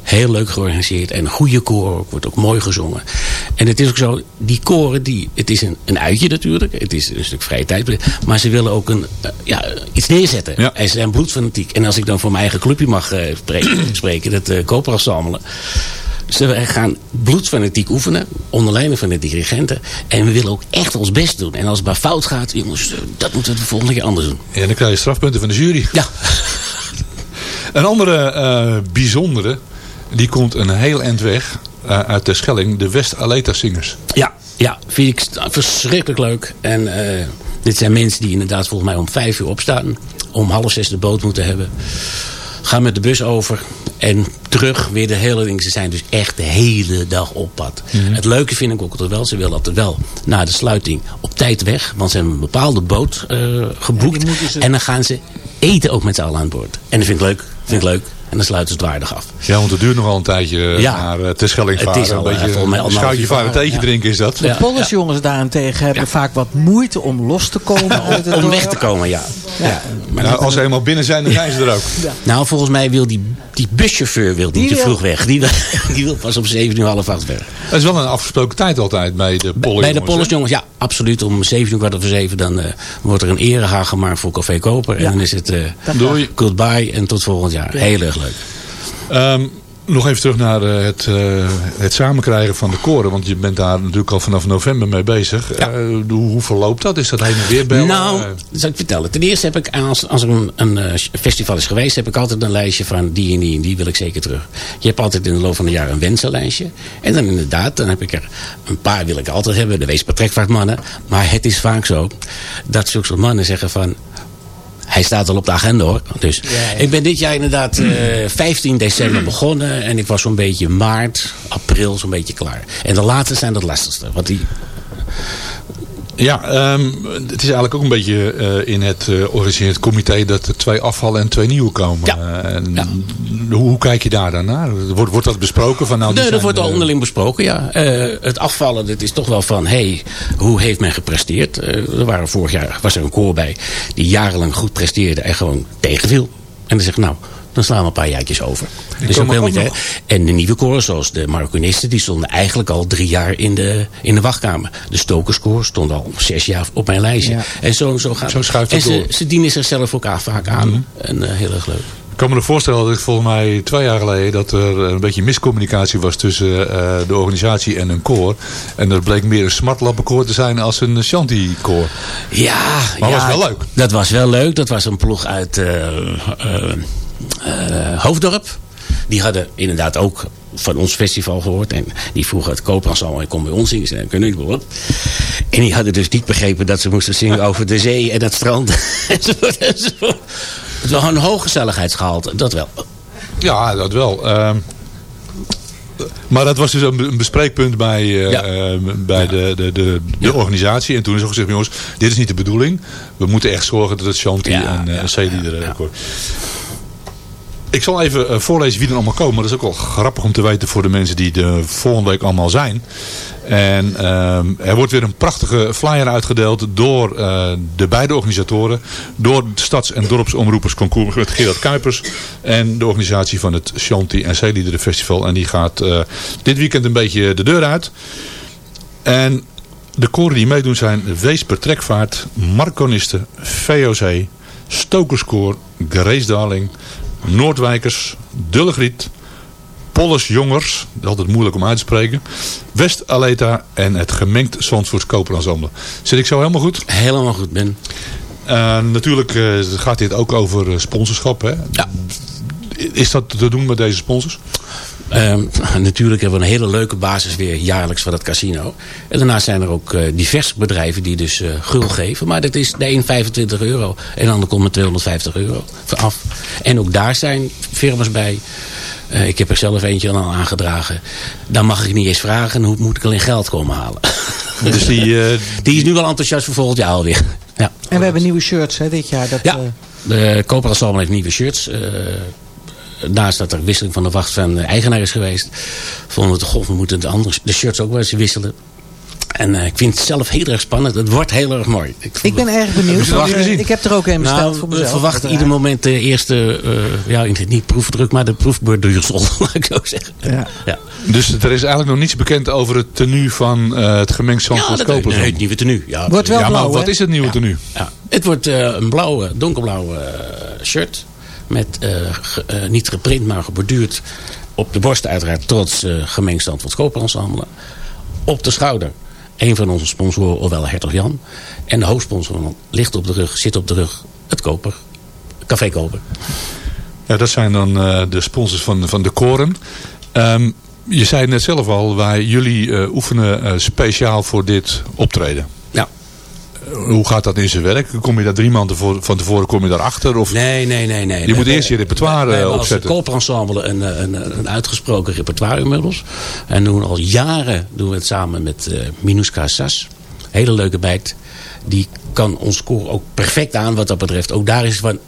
heel leuk georganiseerd. En een goede koor. Wordt ook mooi gezongen. En het is ook zo, die koren, die, het is een, een uitje natuurlijk. Het is een stuk vrije tijd. Maar ze willen ook een, uh, ja, iets neerzetten. Ja. En ze zijn bloedfanatiek. En als ik dan voor mijn eigen clubje mag uh, [CLEARS THROAT] spreken, dat uh. Ze gaan bloedfanatiek oefenen, onder leiding van de dirigenten. En we willen ook echt ons best doen. En als het maar fout gaat, jongens, dat moeten we de volgende keer anders doen. En dan krijg je strafpunten van de jury. Ja. [LAUGHS] Een andere uh, bijzondere, die komt een heel eind weg uh, uit de Schelling. De West-Aleta-zingers. Ja, ja, vind ik verschrikkelijk leuk. En uh, dit zijn mensen die inderdaad volgens mij om vijf uur opstaan. Om half zes de boot moeten hebben. Gaan met de bus over en terug weer de hele ding. Ze zijn dus echt de hele dag op pad. Mm -hmm. Het leuke vind ik ook altijd wel. Ze willen altijd wel na de sluiting op tijd weg. Want ze hebben een bepaalde boot uh, geboekt. Ja, ze... En dan gaan ze eten ook met z'n allen aan boord. En dat vind ik leuk. Vind ik leuk. En dan sluiten ze het waardig af. Ja, want het duurt nogal een tijdje ja. naar uh, Terschelling varen. Het is al, een beetje uh, een schuitje varen, een theetje ja. drinken is dat. De ja. Daarentegen hebben vaak wat moeite om los te komen Om weg te komen, ja. Maar nou, als ze eenmaal binnen zijn, dan zijn ze er ook. [LAUGHS] Nou, volgens mij wil die, die buschauffeur wil niet te vroeg weg. Die, [LAUGHS] die wil pas om 7 uur half acht weg. Dat is wel een afgesproken tijd altijd bij de Pollersjongens. Bij de Pollersjongens, ja, absoluut. Om 7 uur kwart over 7 dan uh, wordt er een erehaag gemaakt voor Café Koper. En dan is het uh, Doei. goodbye en tot volgend jaar. Heel erg leuk. Um, nog even terug naar uh, het, uh, het samenkrijgen van de koren. Want je bent daar natuurlijk al vanaf november mee bezig. Ja. Uh, hoe, hoe verloopt dat? Is dat heen en weer bellen? Nou, dat zal ik vertellen. Ten eerste heb ik, als, als er een, een festival is geweest... heb ik altijd een lijstje van die en die en die wil ik zeker terug. Je hebt altijd in de loop van het jaar een wensenlijstje. En dan inderdaad, dan heb ik er een paar wil ik altijd hebben. De weespertrekvaartmannen. Maar het is vaak zo dat zulke soort mannen zeggen van hij staat al op de agenda hoor. Dus ja, ja. ik ben dit jaar inderdaad uh, 15 december begonnen. En ik was zo'n beetje maart, april zo'n beetje klaar. En de laatste zijn het lastigste. Want die... Ja, um, het is eigenlijk ook een beetje uh, in het uh, comité dat er twee afvallen en twee nieuwe komen. Ja. En ja. Hoe, hoe, kijk je daar dan naar? Wordt, wordt dat besproken? Van, nou, nee, zijn, dat wordt al onderling besproken, ja. Het afvallen, dat is toch wel van, hé, hey, hoe heeft men gepresteerd? er waren vorig jaar, was er een koor bij die jarenlang goed presteerde en gewoon tegenviel. En dan zegt nou, dan slaan we een paar jaartjes over. Dus ook niet, en de nieuwe koren, zoals de Marokkanisten, die stonden eigenlijk al drie jaar in de, in de wachtkamer. De Stokerskoor stond al zes jaar op mijn lijstje. Ja. En zo, zo gaat zo schuift En het ze, ze, dienen zichzelf ook vaak aan. Mm -hmm. En uh, heel erg leuk. Ik kan me er voorstellen dat ik volgens mij twee jaar geleden dat er een beetje miscommunicatie was tussen uh, de organisatie en een koor. En dat bleek meer een smartlappenkoor te zijn als een shanty-koor. Ja, maar ja, was wel leuk. Dat was wel leuk. Dat was een ploeg uit uh, uh, Hoofddorp. Die hadden inderdaad ook van ons festival gehoord. En die vroegen het koopensemble, kom bij ons zingen. Ze kunnen niet horen. En die hadden dus niet begrepen dat ze moesten zingen [LAUGHS] over de zee en het strand. enzovoort, enzovoort. Het was een hoog gezelligheidsgehalte, dat wel. Ja, dat wel. Uh, maar dat was dus een bespreekpunt bij, uh, ja. uh, bij ja. de, de, de, de ja. organisatie. En toen is ook gezegd, jongens, dit is niet de bedoeling. We moeten echt zorgen dat het Shanti en uh, C-liederen ja. Ik zal even uh, voorlezen wie er allemaal komen. Maar dat is ook wel grappig om te weten voor de mensen die de volgende week allemaal zijn. En uh, er wordt weer een prachtige flyer uitgedeeld door uh, de beide organisatoren. Door het Stads- en Dorpsomroepersconcours met Gerard Kuipers. En de organisatie van het Shanti en Zeeliederen Festival. En die gaat uh, dit weekend een beetje de deur uit. En de koren die meedoen zijn Weesper Trekvaart, Marconisten, VOC, Stokerskoor, Grace Darling... Noordwijkers, Dullegriet, Polles Jongers, dat is altijd moeilijk om uit te spreken, West Aleta en het gemengd Zandvoorts Koperensemble. Zit ik zo helemaal goed? Helemaal goed, Ben. Uh, natuurlijk uh, gaat dit ook over sponsorschap. Hè? Ja. Is dat te doen met deze sponsors? Ehm, [LAUGHS] natuurlijk hebben we een hele leuke basis weer jaarlijks van het casino. En daarnaast zijn er ook eh, diverse bedrijven die dus eh, gul geven. Maar dat is de een 25 euro en de ander komt met 250 euro af. En ook daar zijn firma's bij. Eh, ik heb er zelf eentje al aangedragen. Dan mag ik niet eens vragen, hoe moet ik alleen geld komen halen? [LAUGHS] Dus die, eh, [LAUGHS] die is nu wel enthousiast voor volgend jaar alweer. Ja. En we hebben nieuwe shirts hè, dit jaar. Dat, Ja. eh, De Koper heeft nieuwe shirts. Eh, naast dat er wisseling van de wacht van de eigenaar is geweest... vonden we het, goh, we moeten de, andere, de shirts ook wel eens wisselen. En eh, ik vind het zelf heel erg spannend. Het wordt heel erg mooi. Ik, ik ben erg benieuwd. eh, ik heb er ook een besteld nou, voor we mezelf. verwachten ieder moment de eerste, eh, ja, niet proefdruk, maar de proefbeurduursel, [LAUGHS] laat ik zo zeggen. Ja. Ja. Dus er is eigenlijk nog niets bekend over het tenue van eh, het gemengd Zandvoort Ja, dat- Kopers. nee, het nieuwe tenue. Ja, Wordt wel ja, maar blauw, wat is het nieuwe tenue? Ja. Het wordt eh, een blauwe, donkerblauwe eh, shirt. Met eh, eh, niet geprint, maar geborduurd. Op de borst uiteraard trots uh, gemengd Zandvoort Koperensemble. Op de schouder een van onze sponsoren, ofwel Hertog Jan. En de hoofdsponsor ligt op de rug, zit op de rug, het Koper. Café Koper. Ja, dat zijn dan eh, de sponsors van, van de koren. Ehm, je zei het net zelf al, wij, jullie eh, oefenen eh, speciaal voor dit optreden. Hoe gaat dat in zijn werk? Kom je daar drie maanden voor, van tevoren kom je daarachter? Of Nee, nee, nee. nee. je moet eerst je repertoire we eh, hebben opzetten. als Koperensemble een, eh, een, een uitgesproken repertoire inmiddels. En doen al jaren doen we het samen met eh Minuska Sas. Hele leuke bijt. Die kan ons koor ook perfect aan wat dat betreft. Ook daar is van...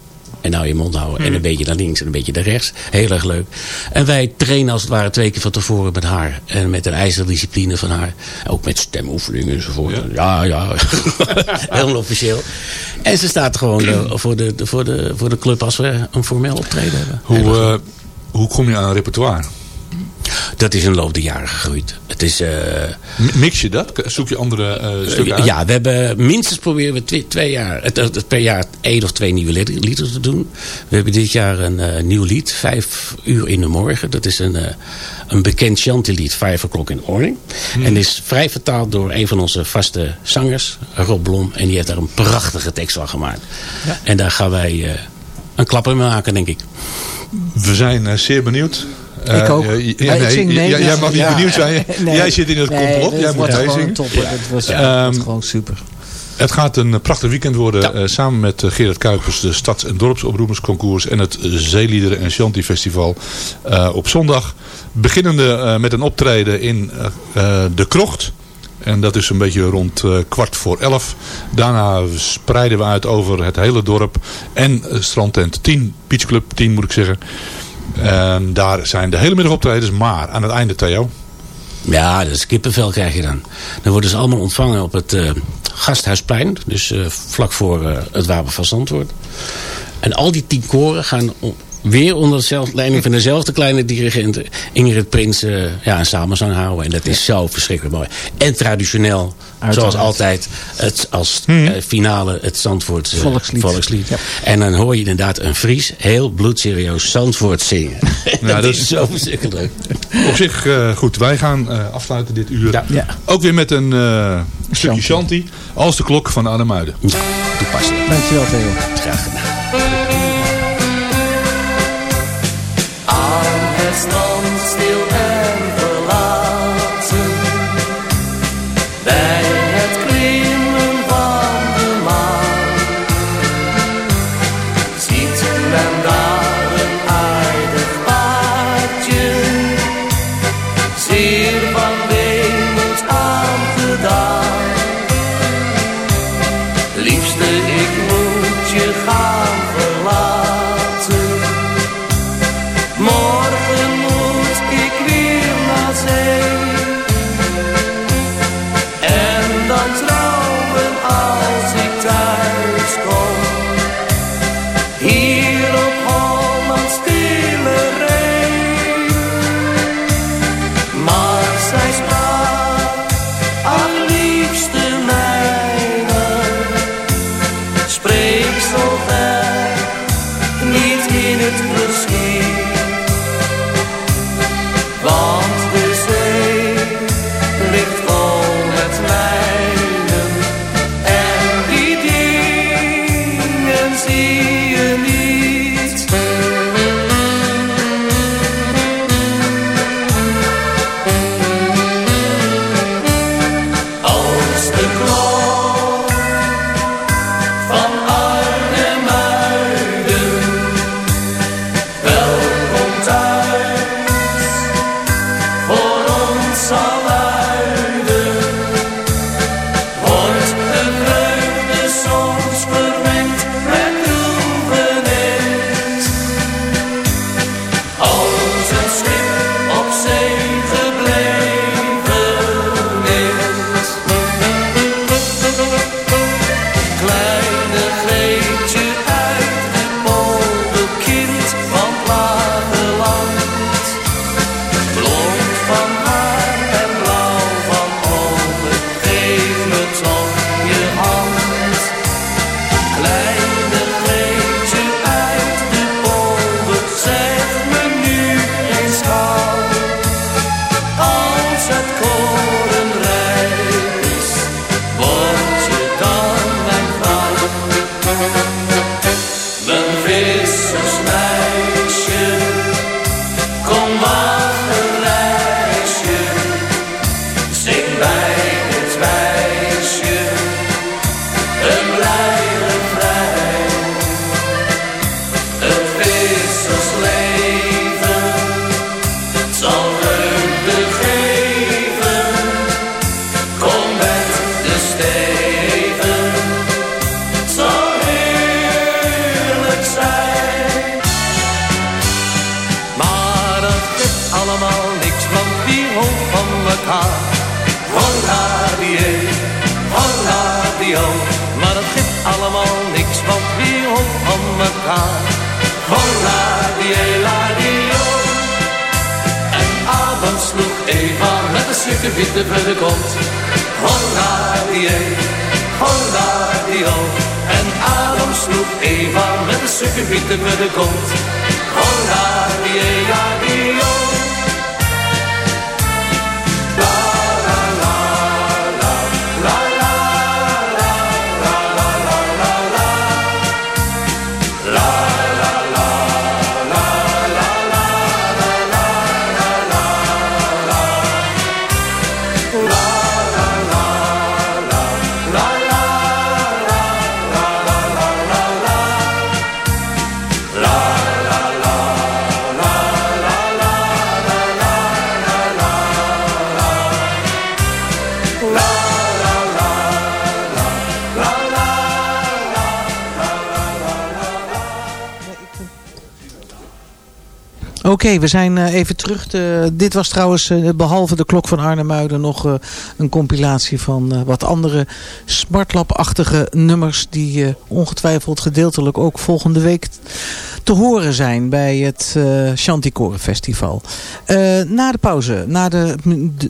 En nou je mond houden. Hmm. En een beetje naar links en een beetje naar rechts. Heel erg leuk. En wij trainen als het ware twee keer van tevoren met haar. En met een ijzerdiscipline van haar. Ook met stemoefeningen enzovoort. Ja, ja. [LAUGHS] Helemaal officieel. En ze staat gewoon eh, voor, de, de- voor, de, voor de club als we een formeel optreden hebben. Hoe, eh, hoe kom je aan een repertoire? Dat is in de loop der jaren gegroeid. Het is... eh, Mix je dat? Zoek je andere eh, stukken uit? ja, we hebben minstens proberen we twee, twee jaar, het, het- per jaar één of twee nieuwe lied- liederen te doen. We hebben dit jaar een eh, nieuw lied, Vijf uur in de morgen. Dat is een, eh, een bekend chantielied, Five O'Clock in the Morning. En is vrij vertaald door een van onze vaste zangers, Rob Blom. En die heeft daar een prachtige tekst van gemaakt. En daar gaan wij eh, een klapper maken, denk ik. We zijn eh, zeer benieuwd. Ik Eh, ook. ik nee, mee, jij- dus- jij mag niet ja. benieuwd zijn. [LAUGHS] Nee. Jij zit in het Nee, complot. Jij moet meezingen. Dat was- Ehm, gewoon super. Het gaat een prachtig weekend worden. eh, samen met eh, Gerard Kuipers, de Stads- en Dorpsomroepersconcours en het Zeeliederen en Shanti Festival eh, op zondag. Beginnende eh, met een optreden in eh, eh, De Krocht. En dat is een beetje rond eh, kwart voor elf. Daarna spreiden we uit over het hele dorp. En strandtent 10, Beach Club 10 moet ik zeggen. En daar zijn de hele middag optredens. Maar aan het einde Theo. Ja, dat is kippenvel krijg je dan. Dan worden ze allemaal ontvangen op het eh, Gasthuisplein. Dus eh, vlak voor eh, het Wapen van Zandvoort. En al die tien koren gaan weer onder dezelfde leiding van dezelfde kleine dirigent Ingrid Prins eh, ja, een samenzang houden. En dat is zo verschrikkelijk mooi. En traditioneel, Uiteraard. zoals altijd, het, als eh, finale het Zandvoortse Volkslied. volkslied. En dan hoor je inderdaad een Fries heel bloedserieus Zandvoort zingen. [LAUGHS] Ja, dat, dat is zo verschrikkelijk leuk. Op zich eh, goed. Wij gaan eh, afsluiten dit uur. Ja. Ook weer met een eh, stukje shanti. Als de klok van Anne Muiden. Toepasselijk. Dankjewel Theo. Graag gedaan. Aan het Oké, we zijn uh, even terug. Dit was trouwens, uh, behalve de klok van Arnhem-Muiden, nog uh, een compilatie van wat andere smartlap-achtige nummers die ongetwijfeld gedeeltelijk ook volgende week te horen zijn bij het uh, Festival. na de pauze, na de,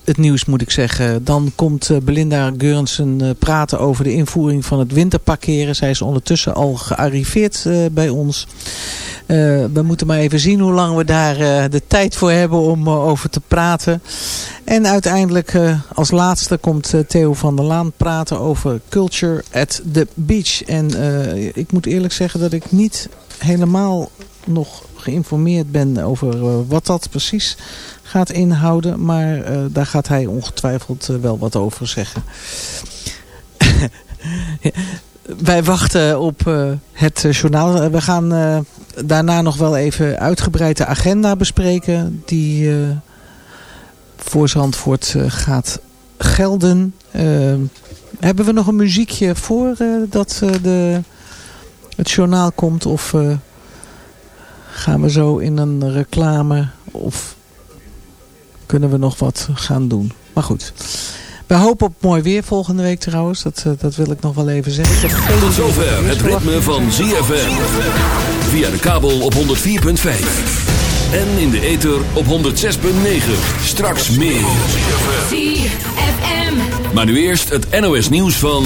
het nieuws moet ik zeggen, dan komt Belinda Geurensen praten over de invoering van het winterparkeren. Zij is ondertussen al gearriveerd bij ons. Uh, we moeten maar even zien hoe lang we daar uh, de tijd voor hebben om uh, over te praten. En uiteindelijk als laatste komt Theo van der Laan praten over Culture at the Beach. En ik moet eerlijk zeggen dat ik niet helemaal nog geïnformeerd ben over wat dat precies gaat inhouden. Maar daar gaat hij ongetwijfeld wel wat over zeggen. [LAUGHS] wij wachten op uh, het journaal. We gaan daarna nog wel even uitgebreid de agenda bespreken. Die uh, voor Zandvoort gaat gelden. hebben we nog een muziekje voor dat de, het journaal komt? Of gaan we zo in een reclame? Of kunnen we nog wat gaan doen? Maar goed... We hopen op mooi weer volgende week trouwens. Dat, dat wil ik nog wel even zeggen. Tot zover het ritme van ZFM. Via de kabel op 104.5. En in de ether op 106.9. Straks meer. ZFM. Maar nu eerst het NOS nieuws van...